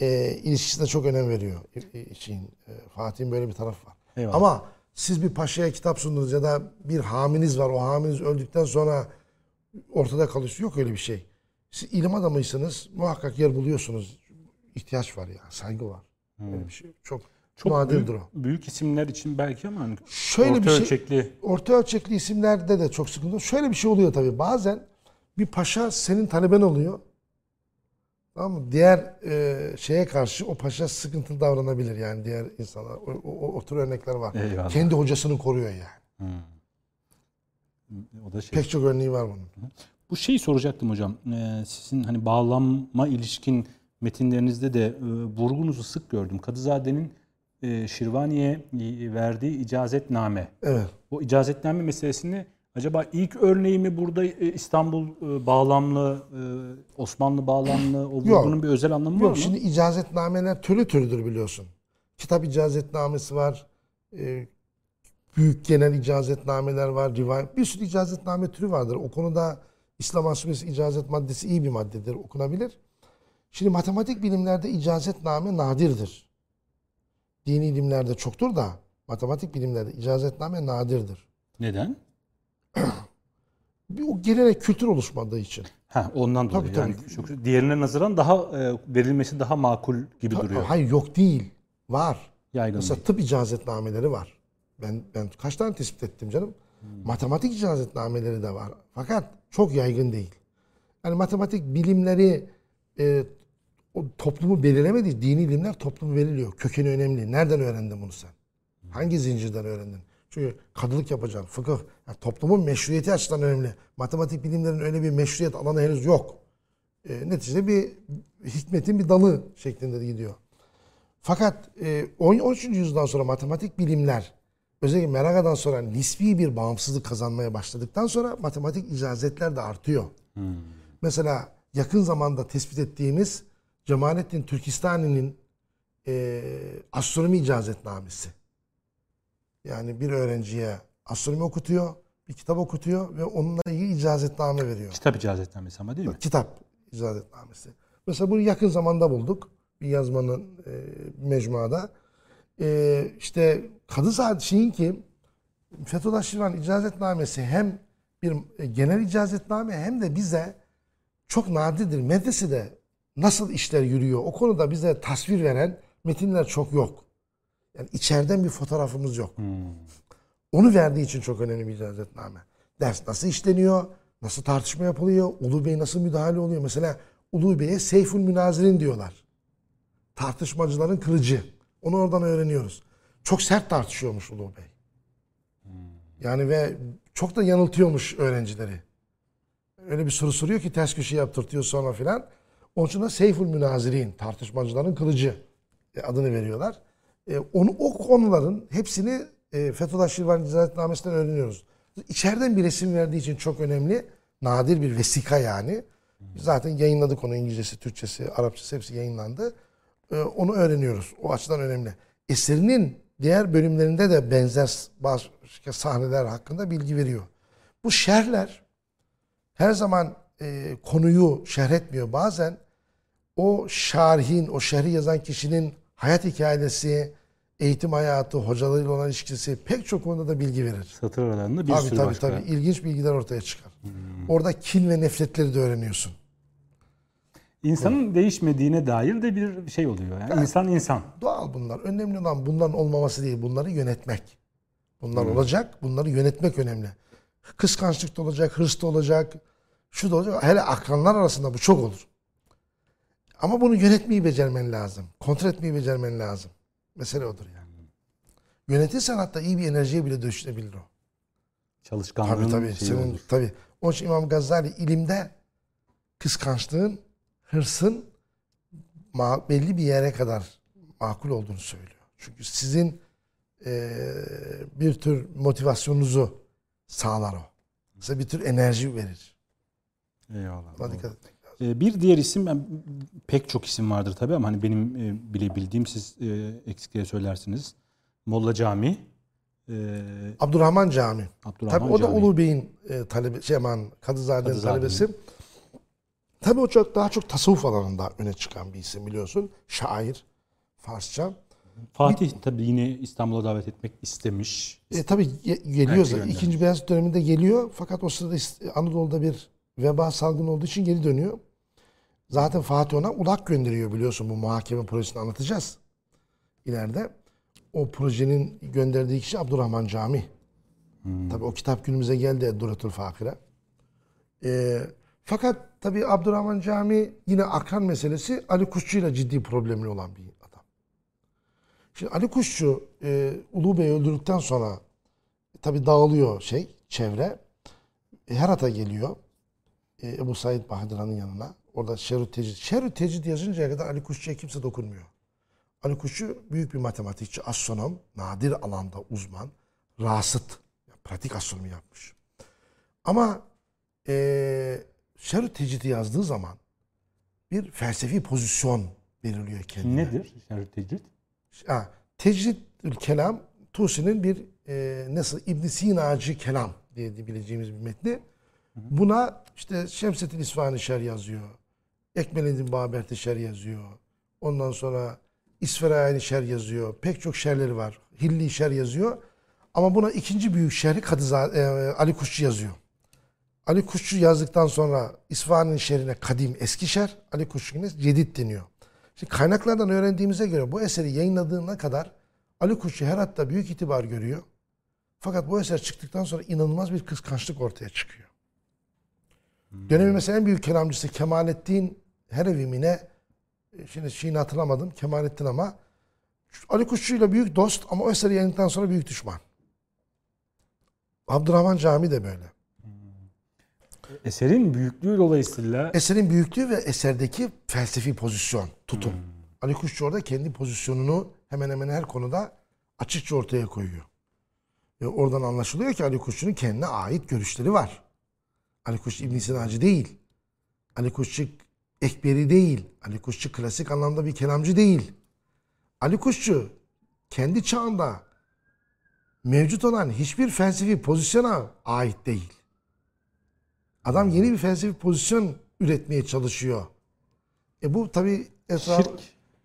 e, ilişkisine çok önem veriyor. E, Şeyin, e, Fatih'in böyle bir tarafı var. Eyvallah. Ama siz bir paşaya kitap sundunuz ya da bir haminiz var. O haminiz öldükten sonra ortada kalıyorsunuz. Yok öyle bir şey. Siz ilim adamıysanız muhakkak yer buluyorsunuz. İhtiyaç var ya, saygı var. Öyle bir şey çok, Çok nadirdir büyük, o. büyük isimler için belki ama hani Şöyle orta bir şey, ölçekli orta ölçekli isimlerde de çok sıkıntı. Şöyle bir şey oluyor tabii. Bazen bir paşa senin taleben oluyor. Tamam mı? Diğer e, şeye karşı o paşa sıkıntılı davranabilir yani diğer insanlar. O, o, o tür örnekler var. Eyvallah. Kendi hocasını koruyor yani. O da şey. Pek çok örneği var bunun. Bu şeyi soracaktım hocam. Ee, sizin hani bağlanma ilişkin metinlerinizde de e, vurgunuzu sık gördüm. Kadızade'nin e, Şirvani'ye verdiği icazetname. Evet. O icazetname meselesini acaba ilk örneği mi burada e, İstanbul e, bağlamlı, e, Osmanlı bağlamlı, o vurgunun bir özel anlamı var Yok mı? şimdi icazetnameler türlü türlüdür biliyorsun. Kitap icazetnamesi var. büyük genel icazetnameler var. Rivayet. Bir sürü icazetname türü vardır. O konuda İslam Ansiklopedisi icazet maddesi iyi bir maddedir. Okunabilir. Şimdi matematik bilimlerde icazetname nadirdir. Dini ilimlerde çoktur da matematik bilimlerde icazetname nadirdir. Neden? Bir, o gelenek kültür oluşmadığı için. Ha, ondan dolayı. Tabii, yani tabii. çok- diğerine nazaran daha e, verilmesi daha makul gibi duruyor. Hayır yok değil. Var. Yaygın Mesela değil. tıp icazetnameleri var. Ben ben kaç tane tespit ettim canım? Matematik icazetnameleri de var. Fakat çok yaygın değil. Yani matematik bilimleri e, o toplumu belirlemedi. Dini ilimler toplumu belirliyor. Kökeni önemli. Nereden öğrendin bunu sen? Hangi zincirden öğrendin? Çünkü kadılık yapacaksın. Fıkıh. Yani toplumun meşruiyeti açısından önemli. Matematik bilimlerin öyle bir meşruiyet alanı henüz yok. E, neticede bir hikmetin bir dalı şeklinde de gidiyor. Fakat e, 10 13. yüzyıldan sonra matematik bilimler özellikle Meraga'dan sonra nispi bir bağımsızlık kazanmaya başladıktan sonra matematik icazetler de artıyor. Mesela yakın zamanda tespit ettiğimiz Cemalettin Türkistani'nin e, astronomi icazetnamesi. Yani bir öğrenciye astronomi okutuyor, bir kitap okutuyor ve onunla ilgili icazetname veriyor. Kitap icazetnamesi ama değil mi? Kitap icazetnamesi. Mesela bunu yakın zamanda bulduk. Bir yazmanın e, mecmuada. E, işte Kadı Saad şeyin ki Fethullah Şirvan icazetnamesi hem bir e, genel icazetname hem de bize çok nadirdir. Medresede nasıl işler yürüyor o konuda bize tasvir veren metinler çok yok. Yani içeriden bir fotoğrafımız yok. Onu verdiği için çok önemli bir icazetname. Ders nasıl işleniyor? Nasıl tartışma yapılıyor? Ulu Bey nasıl müdahale oluyor? Mesela Ulu Bey'e Seyful Münazirin diyorlar. Tartışmacıların kılıcı. Onu oradan öğreniyoruz. Çok sert tartışıyormuş Ulu Bey. Yani ve çok da yanıltıyormuş öğrencileri. Öyle bir soru soruyor ki ters köşe yaptırtıyor sonra filan. Onun için de Seyful Münazirin, tartışmacıların kılıcı e, adını veriyorlar. E, onu o konuların hepsini e, Fethullah Şirvan İcazetnamesi'nden öğreniyoruz. İçeriden bir resim verdiği için çok önemli. Nadir bir vesika yani. Zaten yayınladık onu İngilizcesi, Türkçesi, Arapçası hepsi yayınlandı. E, onu öğreniyoruz. O açıdan önemli. Eserinin diğer bölümlerinde de benzer başka sahneler hakkında bilgi veriyor. Bu şerhler her zaman e, konuyu şerh etmiyor. Bazen o şarhin, o şerhi yazan kişinin hayat hikayesi, eğitim hayatı, hocalarıyla olan ilişkisi pek çok konuda da bilgi verir. Satır aralarında bir Tabii sürü tabii başka. tabii ilginç bilgiler ortaya çıkar. Orada kin ve nefretleri de öğreniyorsun. İnsanın değişmediğine dair de bir şey oluyor. Yani insan insan. Doğal bunlar. Önemli olan bunların olmaması değil, bunları yönetmek. Bunlar olacak, bunları yönetmek önemli. Kıskançlık da olacak, hırs da olacak, şu da olacak. Hele akranlar arasında bu çok olur. Ama bunu yönetmeyi becermen lazım. Kontrol etmeyi becermen lazım. Mesele odur yani. Yönetirsen hatta iyi bir enerjiye bile dönüşebilir o. Çalışkanlığın Tabii tabii. şeyi Senin, olur. tabii. Onun için İmam Gazali ilimde kıskançlığın, hırsın belli bir yere kadar makul olduğunu söylüyor. Çünkü sizin eee, bir tür motivasyonunuzu sağlar o. Size bir tür enerji verir. Eyvallah. Buna dikkat etmek Bir diğer isim, ben- pek çok isim vardır tabii ama hani benim e, bile bildiğim siz e, eksikliğe söylersiniz. Molla Cami, e, Abdurrahman Cami. Abdurrahman Tabii o da. Ulu Bey'in talebe, şey aman Kadızade'nin talebesi. Tabii o çok daha çok tasavvuf alanında öne çıkan bir isim biliyorsun. Şair, Farsça. Fatih tabii yine İstanbul'a davet etmek istemiş. E, tabii ge- geliyor zaten. İkinci Beyazıt döneminde geliyor. Fakat o sırada Anadolu'da bir veba salgını olduğu için geri dönüyor. Zaten Fatih ona ulak gönderiyor biliyorsun bu muhakeme projesini anlatacağız. İleride. O projenin gönderdiği kişi Abdurrahman Cami. Tabii o kitap günümüze geldi Duratül Fakire. E, fakat tabii Abdurrahman Cami yine akran meselesi Ali Kuşçu ile ciddi problemli olan bir adam. Şimdi Ali Kuşçu e, Ulu Bey öldürdükten sonra tabii dağılıyor şey çevre. e, Herat'a geliyor. E, Ebu Said Bahadıra'nın yanına. Orada Şerut Tecid. Şerut Tecid yazıncaya kadar Ali Kuşçu'ya kimse dokunmuyor. Ali Kuşçu büyük bir matematikçi, astronom, nadir alanda uzman, rasıt, yani pratik astronomi yapmış. Ama e, Şerut Tecid'i yazdığı zaman bir felsefi pozisyon belirliyor kendine. Nedir şerh tecrid? Ha, Tecridül Kelam Tusi'nin bir e, nasıl İbn Sina'cı kelam diye diyebileceğimiz bir metni. Buna işte Şemsettin İsfahani şer yazıyor. Ekmeleddin Baberte şer yazıyor. Ondan sonra İsferayani şer yazıyor. Pek çok şerleri var. Hilli şer yazıyor. Ama buna ikinci büyük şerhi Kadıza, e, Ali Kuşçu yazıyor. Ali Kuşçu yazdıktan sonra İsfahan'ın şerine kadim eski şer, Ali Kuşçu'na cedid deniyor. Şimdi kaynaklardan öğrendiğimize göre bu eseri yayınladığına kadar Ali Kuşçu Herat'ta büyük itibar görüyor. Fakat bu eser çıktıktan sonra inanılmaz bir kıskançlık ortaya çıkıyor. Dönemin mesela en büyük kelamcısı Kemalettin Herevi mi ne? E, Şimdi şeyini hatırlamadım. Kemalettin ama Ali Kuşçu'yla büyük dost ama o eseri yayınladıktan sonra büyük düşman. Abdurrahman Cami de böyle. Eserin büyüklüğü dolayısıyla Eserin büyüklüğü ve eserdeki felsefi pozisyon, tutum. Ali Kuşçu orada kendi pozisyonunu hemen hemen her konuda açıkça ortaya koyuyor. Ve oradan anlaşılıyor ki Ali Kuşçu'nun kendine ait görüşleri var. Ali Kuşçu İbn Sinacı değil. Ali Kuşçu ekberi değil. Ali Kuşçu klasik anlamda bir kelamcı değil. Ali Kuşçu kendi çağında mevcut olan hiçbir felsefi pozisyona ait değil. Adam yeni bir felsefi pozisyon üretmeye çalışıyor. E bu tabi etraf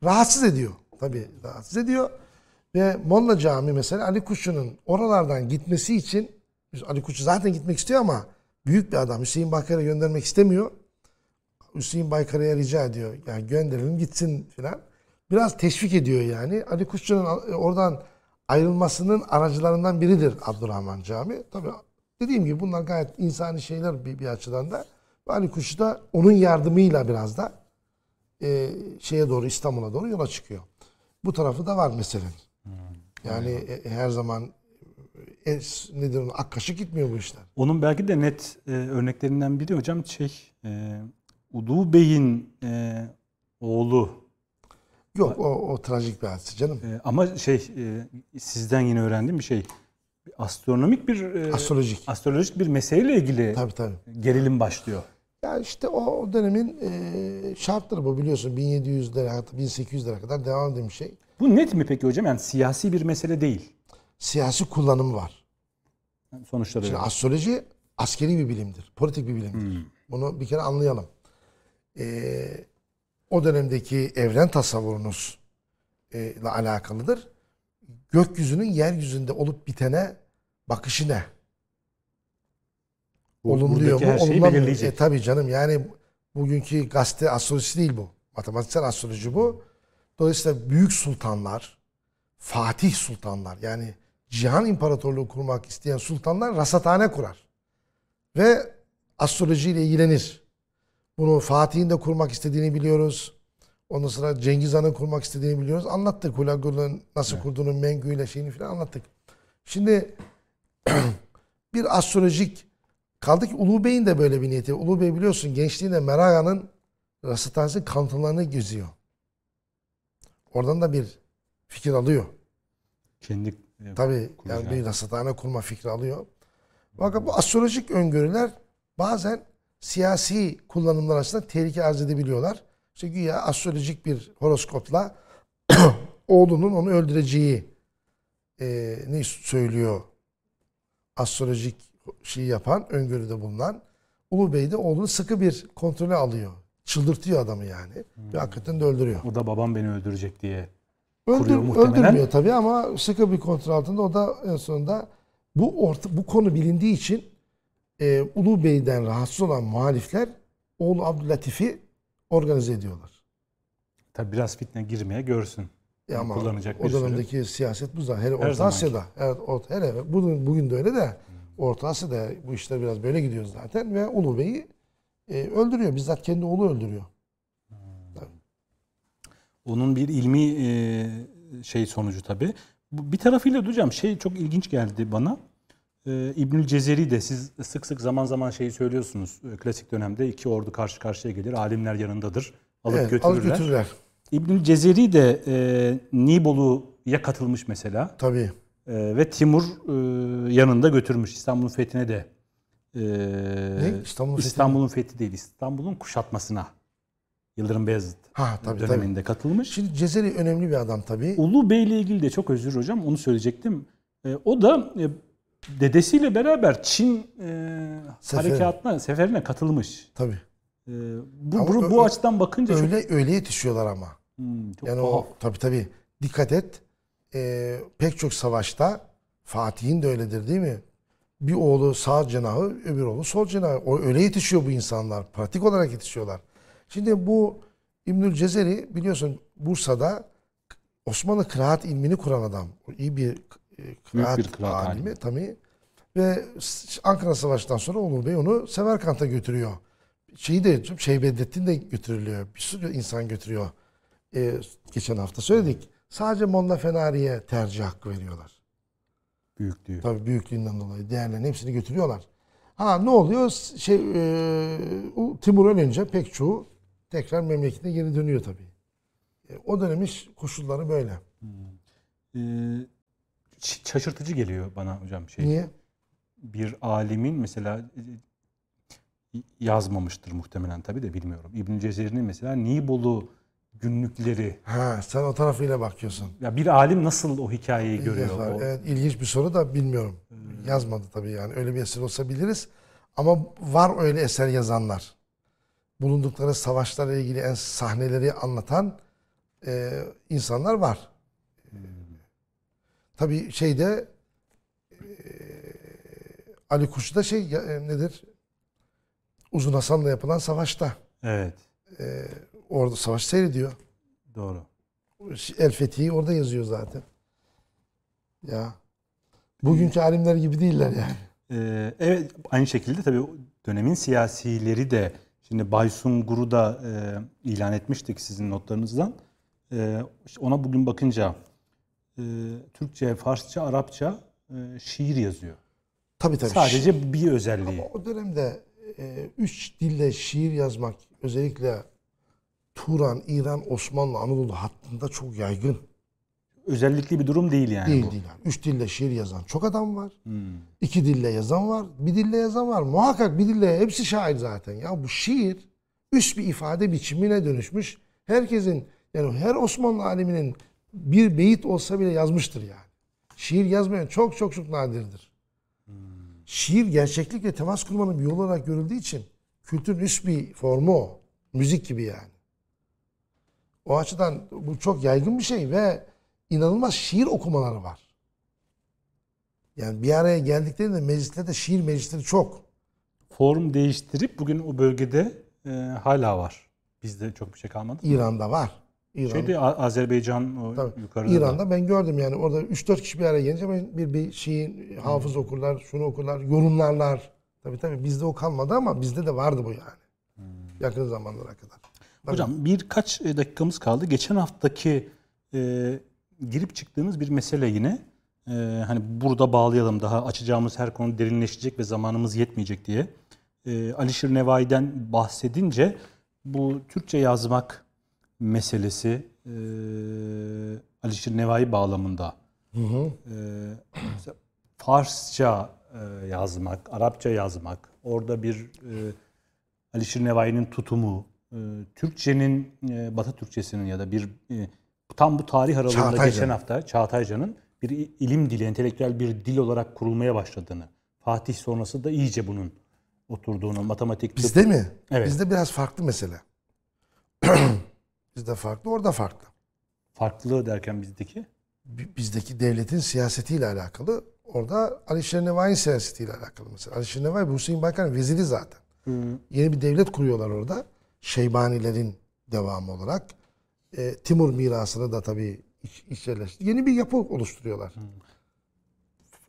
rahatsız ediyor. Tabi rahatsız ediyor. Ve Molla Cami mesela Ali Kuşçu'nun oralardan gitmesi için Ali Kuşçu zaten gitmek istiyor ama büyük bir adam. Hüseyin Baykar'a göndermek istemiyor. Hüseyin Baykar'a rica ediyor. Yani gönderelim gitsin filan. Biraz teşvik ediyor yani. Ali Kuşçu'nun oradan ayrılmasının aracılarından biridir Abdurrahman Cami. Tabii dediğim gibi bunlar gayet insani şeyler bir, bir açıdan da. Ali Kuşçu da onun yardımıyla biraz da e, şeye doğru İstanbul'a doğru yola çıkıyor. Bu tarafı da var meselenin. Yani e, her zaman e, nedir onun ak kaşık gitmiyor bu işler. Onun belki de net e, örneklerinden biri hocam şey e, Ulu Bey'in e, oğlu Yok o, o trajik bir hadise canım. E, ama şey e, sizden yine öğrendiğim bir şey astronomik bir e, Astrolojik. astrolojik bir meseleyle ilgili Tabii tabii. gerilim başlıyor. Ya işte o, o dönemin e, şartları bu biliyorsun 1700'lere hatta 1800'lere kadar devam eden bir şey. Bu net mi peki hocam? Yani siyasi bir mesele değil. Siyasi kullanımı var. Yani sonuçta da Şimdi öyle. astroloji askeri bir bilimdir. Politik bir bilimdir. Bunu bir kere anlayalım. Ee, o dönemdeki evren tasavvurunuz e, ile alakalıdır. Gökyüzünün yeryüzünde olup bitene bakışı ne? Olumluyor mu? Olumlamıyor. E, tabii canım yani bugünkü gazete astrolojisi değil bu. Matematiksel astroloji bu. Dolayısıyla büyük sultanlar, Fatih sultanlar yani cihan imparatorluğu kurmak isteyen sultanlar rasathane kurar. Ve astrolojiyle ilgilenir. Bunu Fatih'in de kurmak istediğini biliyoruz. Ondan sonra Cengiz Han'ın kurmak istediğini biliyoruz. Anlattık. Hulagul'un nasıl kurduğunu, Mengü ile şeyini falan anlattık. Şimdi bir astrolojik kaldı ki Ulu Bey'in de böyle bir niyeti. Ulu Bey biliyorsun gençliğinde Meraga'nın rasathanesinin kantonlarını geziyor. Oradan da bir fikir alıyor. Kendi e, Tabii yani bir rasathane kurma fikri alıyor. Fakat bu astrolojik öngörüler bazen siyasi kullanımlar açısından tehlike arz edebiliyorlar. İşte güya astrolojik bir horoskopla oğlunun onu öldüreceği e, ne söylüyor astrolojik şeyi yapan, öngörüde bulunan Ulu Bey de oğlunu sıkı bir kontrole alıyor. Çıldırtıyor adamı yani. Ve hakikaten de öldürüyor. o da babam beni öldürecek diye Öldür, muhtemelen. öldürmüyor tabii ama sıkı bir kontrol altında. O da en sonunda bu orta, bu konu bilindiği için e, Ulu Bey'den rahatsız olan muhalifler oğlu Abdülatif'i organize ediyorlar. Tabii biraz fitne girmeye görsün. E ama kullanacak o bir sürü. dönemdeki siyaset bu zaten. Hele Orta zamanki. Asya'da. Evet, orta, hele bugün, bugün de öyle de Orta Asya'da bu işler biraz böyle gidiyor zaten ve Ulu Bey'i e, öldürüyor. Bizzat kendi oğlu öldürüyor. Onun bir ilmi e, şey sonucu tabii. Bir tarafıyla hocam şey çok ilginç geldi bana. Ee, İbnül Cezeri de siz sık sık zaman zaman şeyi söylüyorsunuz. Ee, Klasik dönemde iki ordu karşı karşıya gelir. Alimler yanındadır. Alıp Evet, götürürler. alıp götürürler. İbnül Cezeri de e, Nibolu'ya katılmış mesela. Tabii. E, ve Timur e, yanında götürmüş. İstanbul'un fethine de. e, Ne? İstanbul'un fethi İstanbul'un fethi değil. İstanbul'un kuşatmasına. Yıldırım Beyazıt Ha tabii tabii. döneminde katılmış. Şimdi Cezeri önemli bir adam tabii. Ulu Bey ile ilgili de çok özür hocam onu söyleyecektim. E, o da e, dedesiyle beraber Çin e, Seferi. harekatına, seferine katılmış. Tabii. E, bu Ama bu, bu açıdan bakınca çok, Öyle öyle yetişiyorlar ama. Hmm, çok Yani tuhaf. o tabii tabii. Dikkat et. Ee, pek çok savaşta Fatih'in de öyledir değil mi? Bir oğlu sağ cenahı, öbür oğlu sol cenahı. O öyle yetişiyor bu insanlar. Pratik olarak yetişiyorlar. Şimdi bu İbnül Cezeri biliyorsun Bursa'da Osmanlı kıraat ilmini kuran adam. İyi bir e, kıraat, bir kıraat alimi tabii. Ve Ankara Savaşı'ndan sonra Onur Bey onu Semerkant'a götürüyor. Şeyi de Şeybedettin de götürülüyor. Bir sürü insan götürüyor. Ee, geçen hafta söyledik. Sadece Molla Fenari'ye tercih hakkı veriyorlar. büyüklüğü. Tabii büyüklüğünden dolayı değerlerin hepsini götürüyorlar. Ha ne oluyor? Şey e, Timur ölünce pek çoğu tekrar memleketine geri dönüyor tabii. E, o dönemin koşulları böyle. E, ş- şaşırtıcı geliyor bana hocam şey. Niye? Bir alimin mesela e, yazmamıştır muhtemelen tabii de bilmiyorum. İbn Cezeri'nin mesela Nibolu günlükleri Ha sen o tarafıyla bakıyorsun. ya bir alim nasıl o hikayeyi görüyor? Yazar. O- Evet, ilginç bir soru da bilmiyorum. Yazmadı tabii yani. Öyle bir eser olsa biliriz. Ama var öyle eser yazanlar. Bulundukları savaşlarla ilgili en sahneleri anlatan e, insanlar var. Tabii şeyde e, Ali Kuş'ta şey ya- e, nedir? Uzun Hasan'la yapılan savaşta. Evet. Orada savaş seyrediyor. Doğru. El Fethi'yi orada yazıyor zaten. Ya. Bugünkü alimler gibi değiller yani. Ee, evet aynı şekilde tabii dönemin siyasileri de şimdi Baysungur'u da e, ilan etmiştik sizin notlarınızdan. E, işte ona bugün bakınca e, Türkçe, Farsça, Arapça e, şiir yazıyor. Tabii tabii. Sadece bir özelliği. Ama o dönemde e, üç dille şiir yazmak özellikle Turan, İran, Osmanlı, Anadolu hattında çok yaygın. Özellikli bir durum değil yani değil bu. değil. Yani. Üç dille şiir yazan çok adam var. Hmm. İki dille yazan var. Bir dille yazan var. Muhakkak bir dille hepsi şair zaten. Ya bu şiir üst bir ifade biçimine dönüşmüş. Herkesin yani her Osmanlı aliminin bir beyit olsa bile yazmıştır yani. Şiir yazmayan çok çok çok nadirdir. Şiir gerçeklikle temas kurmanın bir yolu olarak görüldüğü için kültürün üst bir formu o. Müzik gibi yani. O açıdan bu çok yaygın bir şey ve inanılmaz şiir okumaları var. Yani bir araya geldiklerinde meclislerde şiir meclisleri çok. Form değiştirip bugün o bölgede e, hala var. Bizde çok bir şey kalmadı. İran'da var. İran, Şeyde Azerbaycan o Tabii. yukarıda. da. İran'da ben gördüm yani orada 3-4 kişi bir araya gelince ben bir, bir şiir hafız okurlar, şunu okurlar, yorumlarlar. Tabii tabii bizde o kalmadı ama bizde de vardı bu yani. Yakın zamanlara kadar. Tabii. Hocam birkaç e, dakikamız kaldı. Geçen haftaki e, girip çıktığımız bir mesele yine. E, hani burada bağlayalım daha açacağımız her konu derinleşecek ve zamanımız yetmeyecek diye. E, Alişir Nevai'den bahsedince bu Türkçe yazmak meselesi e, Alişir Nevai bağlamında Hı hı. e, Farsça e, yazmak, Arapça yazmak, orada bir e, Alişir Nevai'nin tutumu, e, Türkçenin, e, Batı Türkçesinin ya da bir e, tam bu tarih aralığında Çağataycan. geçen hafta Çağataycan'ın bir ilim dili, entelektüel bir dil olarak kurulmaya başladığını, Fatih sonrası da iyice bunun oturduğunu, matematik, tıp- Bizde mi? Evet. Bizde biraz farklı mesele. Bizde farklı, orada farklı. farklılığı derken bizdeki Bi- Bizdeki devletin siyasetiyle alakalı. Orada Alişer Nevai'nin siyasetiyle alakalı mesela. Alişer Nevai bu Hüseyin Baykar'ın veziri zaten. Yeni bir devlet kuruyorlar orada. Şeybanilerin devamı olarak. E, Timur mirasını da tabii iç, içerleşti. Yeni bir yapı oluşturuyorlar.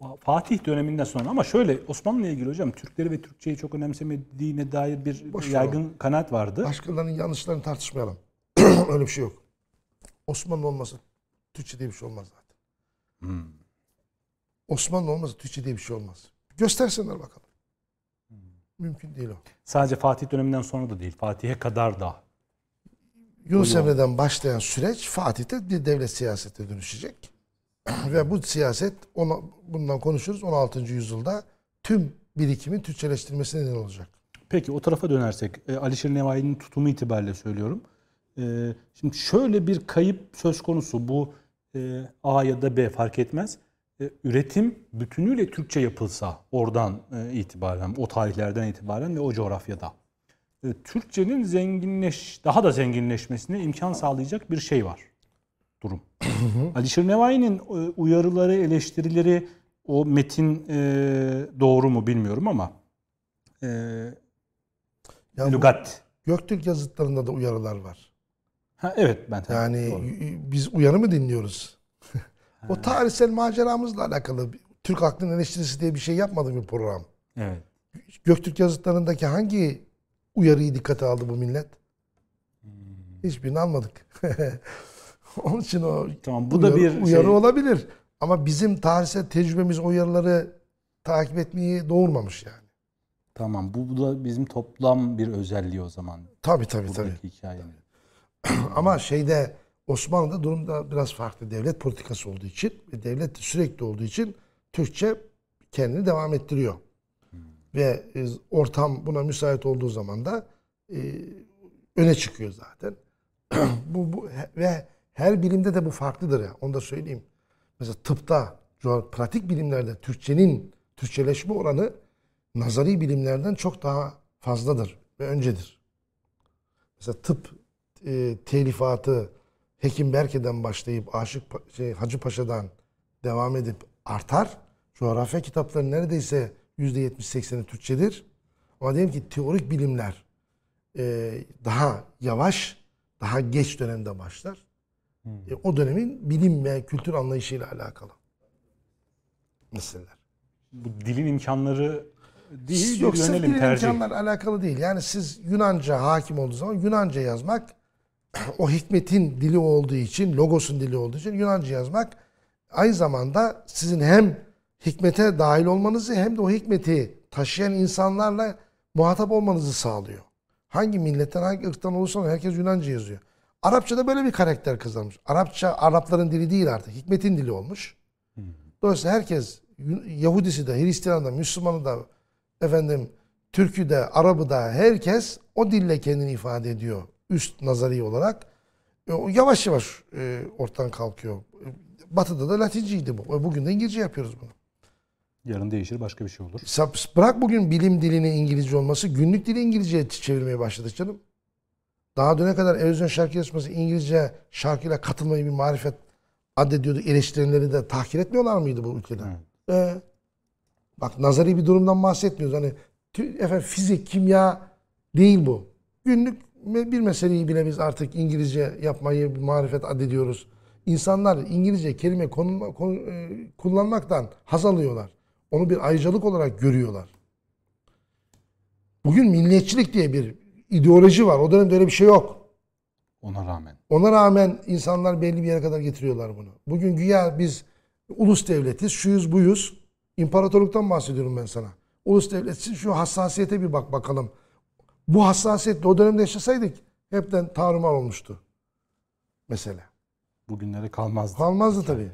Fa- Fatih döneminden sonra ama şöyle Osmanlı ile ilgili hocam Türkleri ve Türkçeyi çok önemsemediğine dair bir Boş yaygın kanaat vardı. Başkalarının yanlışlarını tartışmayalım. Öyle bir şey yok. Osmanlı olmasa Türkçe diye bir şey olmaz zaten. Hmm. Osmanlı olmasa Türkçe diye bir şey olmaz. Göstersinler bakalım. Mümkün değil o. Sadece Fatih döneminden sonra da değil. Fatih'e kadar da. Yunus. Emre'den başlayan süreç Fatih'te bir devlet siyasete dönüşecek. Ve bu siyaset ona, bundan konuşuruz 16. yüzyılda tüm birikimin Türkçeleştirmesine neden olacak. Peki o tarafa dönersek e, Alişir Nevai'nin tutumu itibariyle söylüyorum. E, şimdi şöyle bir kayıp söz konusu bu e, A ya da B fark etmez. E, üretim bütünüyle Türkçe yapılsa oradan e, itibaren, o tarihlerden itibaren ve o coğrafyada. E, Türkçenin zenginleş, daha da zenginleşmesine imkan sağlayacak bir şey var. Durum. Alişir Nevai'nin uyarıları, eleştirileri o metin e, doğru mu bilmiyorum ama e, Ya bu Lügat. Göktürk yazıtlarında da uyarılar var. Ha, evet ben Yani Doğru. biz uyarı mı dinliyoruz? o tarihsel maceramızla alakalı Türk aklının eleştirisi diye bir şey yapmadı bir program. Evet. Göktürk yazıtlarındaki hangi uyarıyı dikkate aldı bu millet? Hmm. Hiçbirini almadık. Onun için o Tamam bu da uyarı, bir uyarı şey. olabilir. Ama bizim tarihsel tecrübemiz o uyarıları takip etmeyi doğurmamış yani. Tamam bu, bu da bizim toplam bir özelliği o zaman. Tabii tabii tabii. Buradaki hikayenin. Ama şeyde Osmanlı'da durum da biraz farklı. Devlet politikası olduğu için ve devlet de sürekli olduğu için Türkçe kendini devam ettiriyor. Ve e, ortam buna müsait olduğu zaman da e, öne çıkıyor zaten. bu, bu ve her bilimde de bu farklıdır ya. Onu da söyleyeyim. Mesela tıpta, pratik bilimlerde Türkçenin Türkçeleşme oranı nazari bilimlerden çok daha fazladır ve öncedir. Mesela tıp e, telifatı Hekim Berke'den başlayıp Aşık şey, Hacı Paşa'dan devam edip artar. Coğrafya kitapları neredeyse %70-80'i Türkçedir. Ama diyelim ki teorik bilimler e, daha yavaş, daha geç dönemde başlar. E, o dönemin bilim ve kültür anlayışıyla alakalı meseleler. Bu dilin imkanları değil Yok sırf yönelim dilin tercih. imkanlarla alakalı değil. Yani siz Yunanca hakim olduğu zaman Yunanca yazmak o hikmetin dili olduğu için, logosun dili olduğu için Yunanca yazmak aynı zamanda sizin hem hikmete dahil olmanızı hem de o hikmeti taşıyan insanlarla muhatap olmanızı sağlıyor. Hangi milletten, hangi ırktan olursa olsun herkes Yunanca yazıyor. Arapçada böyle bir karakter kazanmış. Arapça Arapların dili değil artık. Hikmetin dili olmuş. Dolayısıyla herkes Yahudisi de, Hristiyanı da, Müslümanı da, efendim Türk'ü de, Arap'ı da herkes o dille kendini ifade ediyor. Üst nazari olarak. E, yavaş yavaş e, ortadan kalkıyor. Batı'da da Latinceydi bu. E, bugün de İngilizce yapıyoruz bunu. Yarın değişir başka bir şey olur. Bırak bugün bilim dilinin İngilizce olması, günlük dili İngilizceye çevirmeye başladık canım. Daha düne kadar Erozyon şarkı yarışması İngilizce şarkıyla katılmayı bir marifet addediyordu. Eleştirileri de tahkir etmiyorlar mıydı bu ülkede? Evet. Ee, bak nazari bir durumdan bahsetmiyoruz. Hani efendim fizik, kimya değil bu. Günlük bir meseleyi bile biz artık İngilizce yapmayı marifet addediyoruz. İnsanlar İngilizce kelime konulma- konu- e, kullanmaktan haz alıyorlar. Onu bir ayrıcalık olarak görüyorlar. Bugün milliyetçilik diye bir ideoloji var. O dönemde öyle bir şey yok. Ona rağmen. Ona rağmen insanlar belli bir yere kadar getiriyorlar bunu. Bugün güya biz ulus devletiz, şuyuz buyuz. İmparatorluktan bahsediyorum ben sana. Ulus devletsin şu hassasiyete bir bak bakalım. Bu hassasiyetle o dönemde yaşasaydık hepten tarumar olmuştu. Mesela. Bugünlere kalmazdı. Kalmazdı tabii.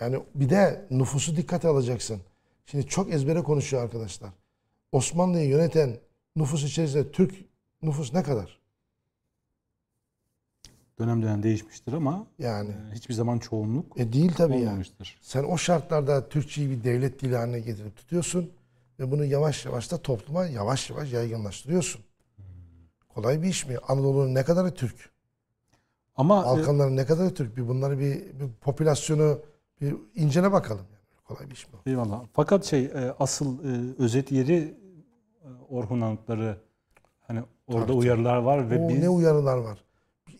Yani bir de nüfusu dikkate alacaksın. Şimdi çok ezbere konuşuyor arkadaşlar. Osmanlı'yı yöneten nüfus içerisinde Türk nüfus ne kadar? Dönem dönem değişmiştir ama Yani e, hiçbir zaman çoğunluk e değil tabii yani. olmamıştır. Sen o şartlarda Türkçeyi bir devlet dili haline getirip tutuyorsun ve bunu yavaş yavaş da topluma yavaş yavaş yaygınlaştırıyorsun. Kolay bir iş mi? Anadolu'nun ne kadarı Türk? Ama e, Balkanların ne kadarı Türk? Bir bunları bir, bir popülasyonu bir incele bakalım. Yani. Kolay bir iş mi? eyvallah. Fakat şey e, asıl e, özet yeri e, Orhun Anıtları hani orada Tabii, uyarılar var ve O biz ne uyarılar var.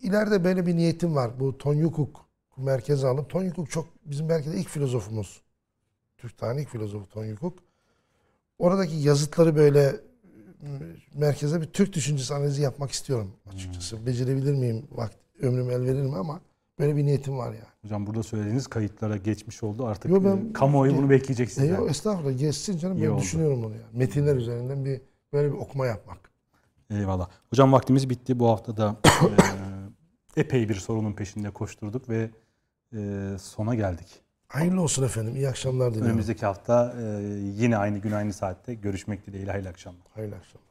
İleride böyle bir niyetim var. Bu Tonyukuk merkeze alıp Tonyukuk çok bizim belki de ilk filozofumuz. Türk tarihi ilk filozofu Tonyukuk. Oradaki yazıtları böyle merkeze bir Türk düşüncesi analizi yapmak istiyorum açıkçası. Becerebilir miyim? Vakt, ömrüm el verir mi ama Böyle bir niyetim var yani. Hocam burada söylediğiniz kayıtlara geçmiş oldu. Artık Yo, ben- e, kamuoyu bunu bekleyecek sizden. yok, estağfurullah geçsin canım. İyi Ben oldu. düşünüyorum onu ya. Metinler üzerinden bir böyle bir okuma yapmak. Eyvallah. Hocam vaktimiz bitti. Bu hafta da e, epey bir sorunun peşinde koşturduk ve e, sona geldik. Hayırlı olsun efendim. İyi akşamlar diliyorum. Önümüzdeki hafta e, yine aynı gün aynı saatte görüşmek dileğiyle. Hayırlı akşamlar. Hayırlı akşamlar.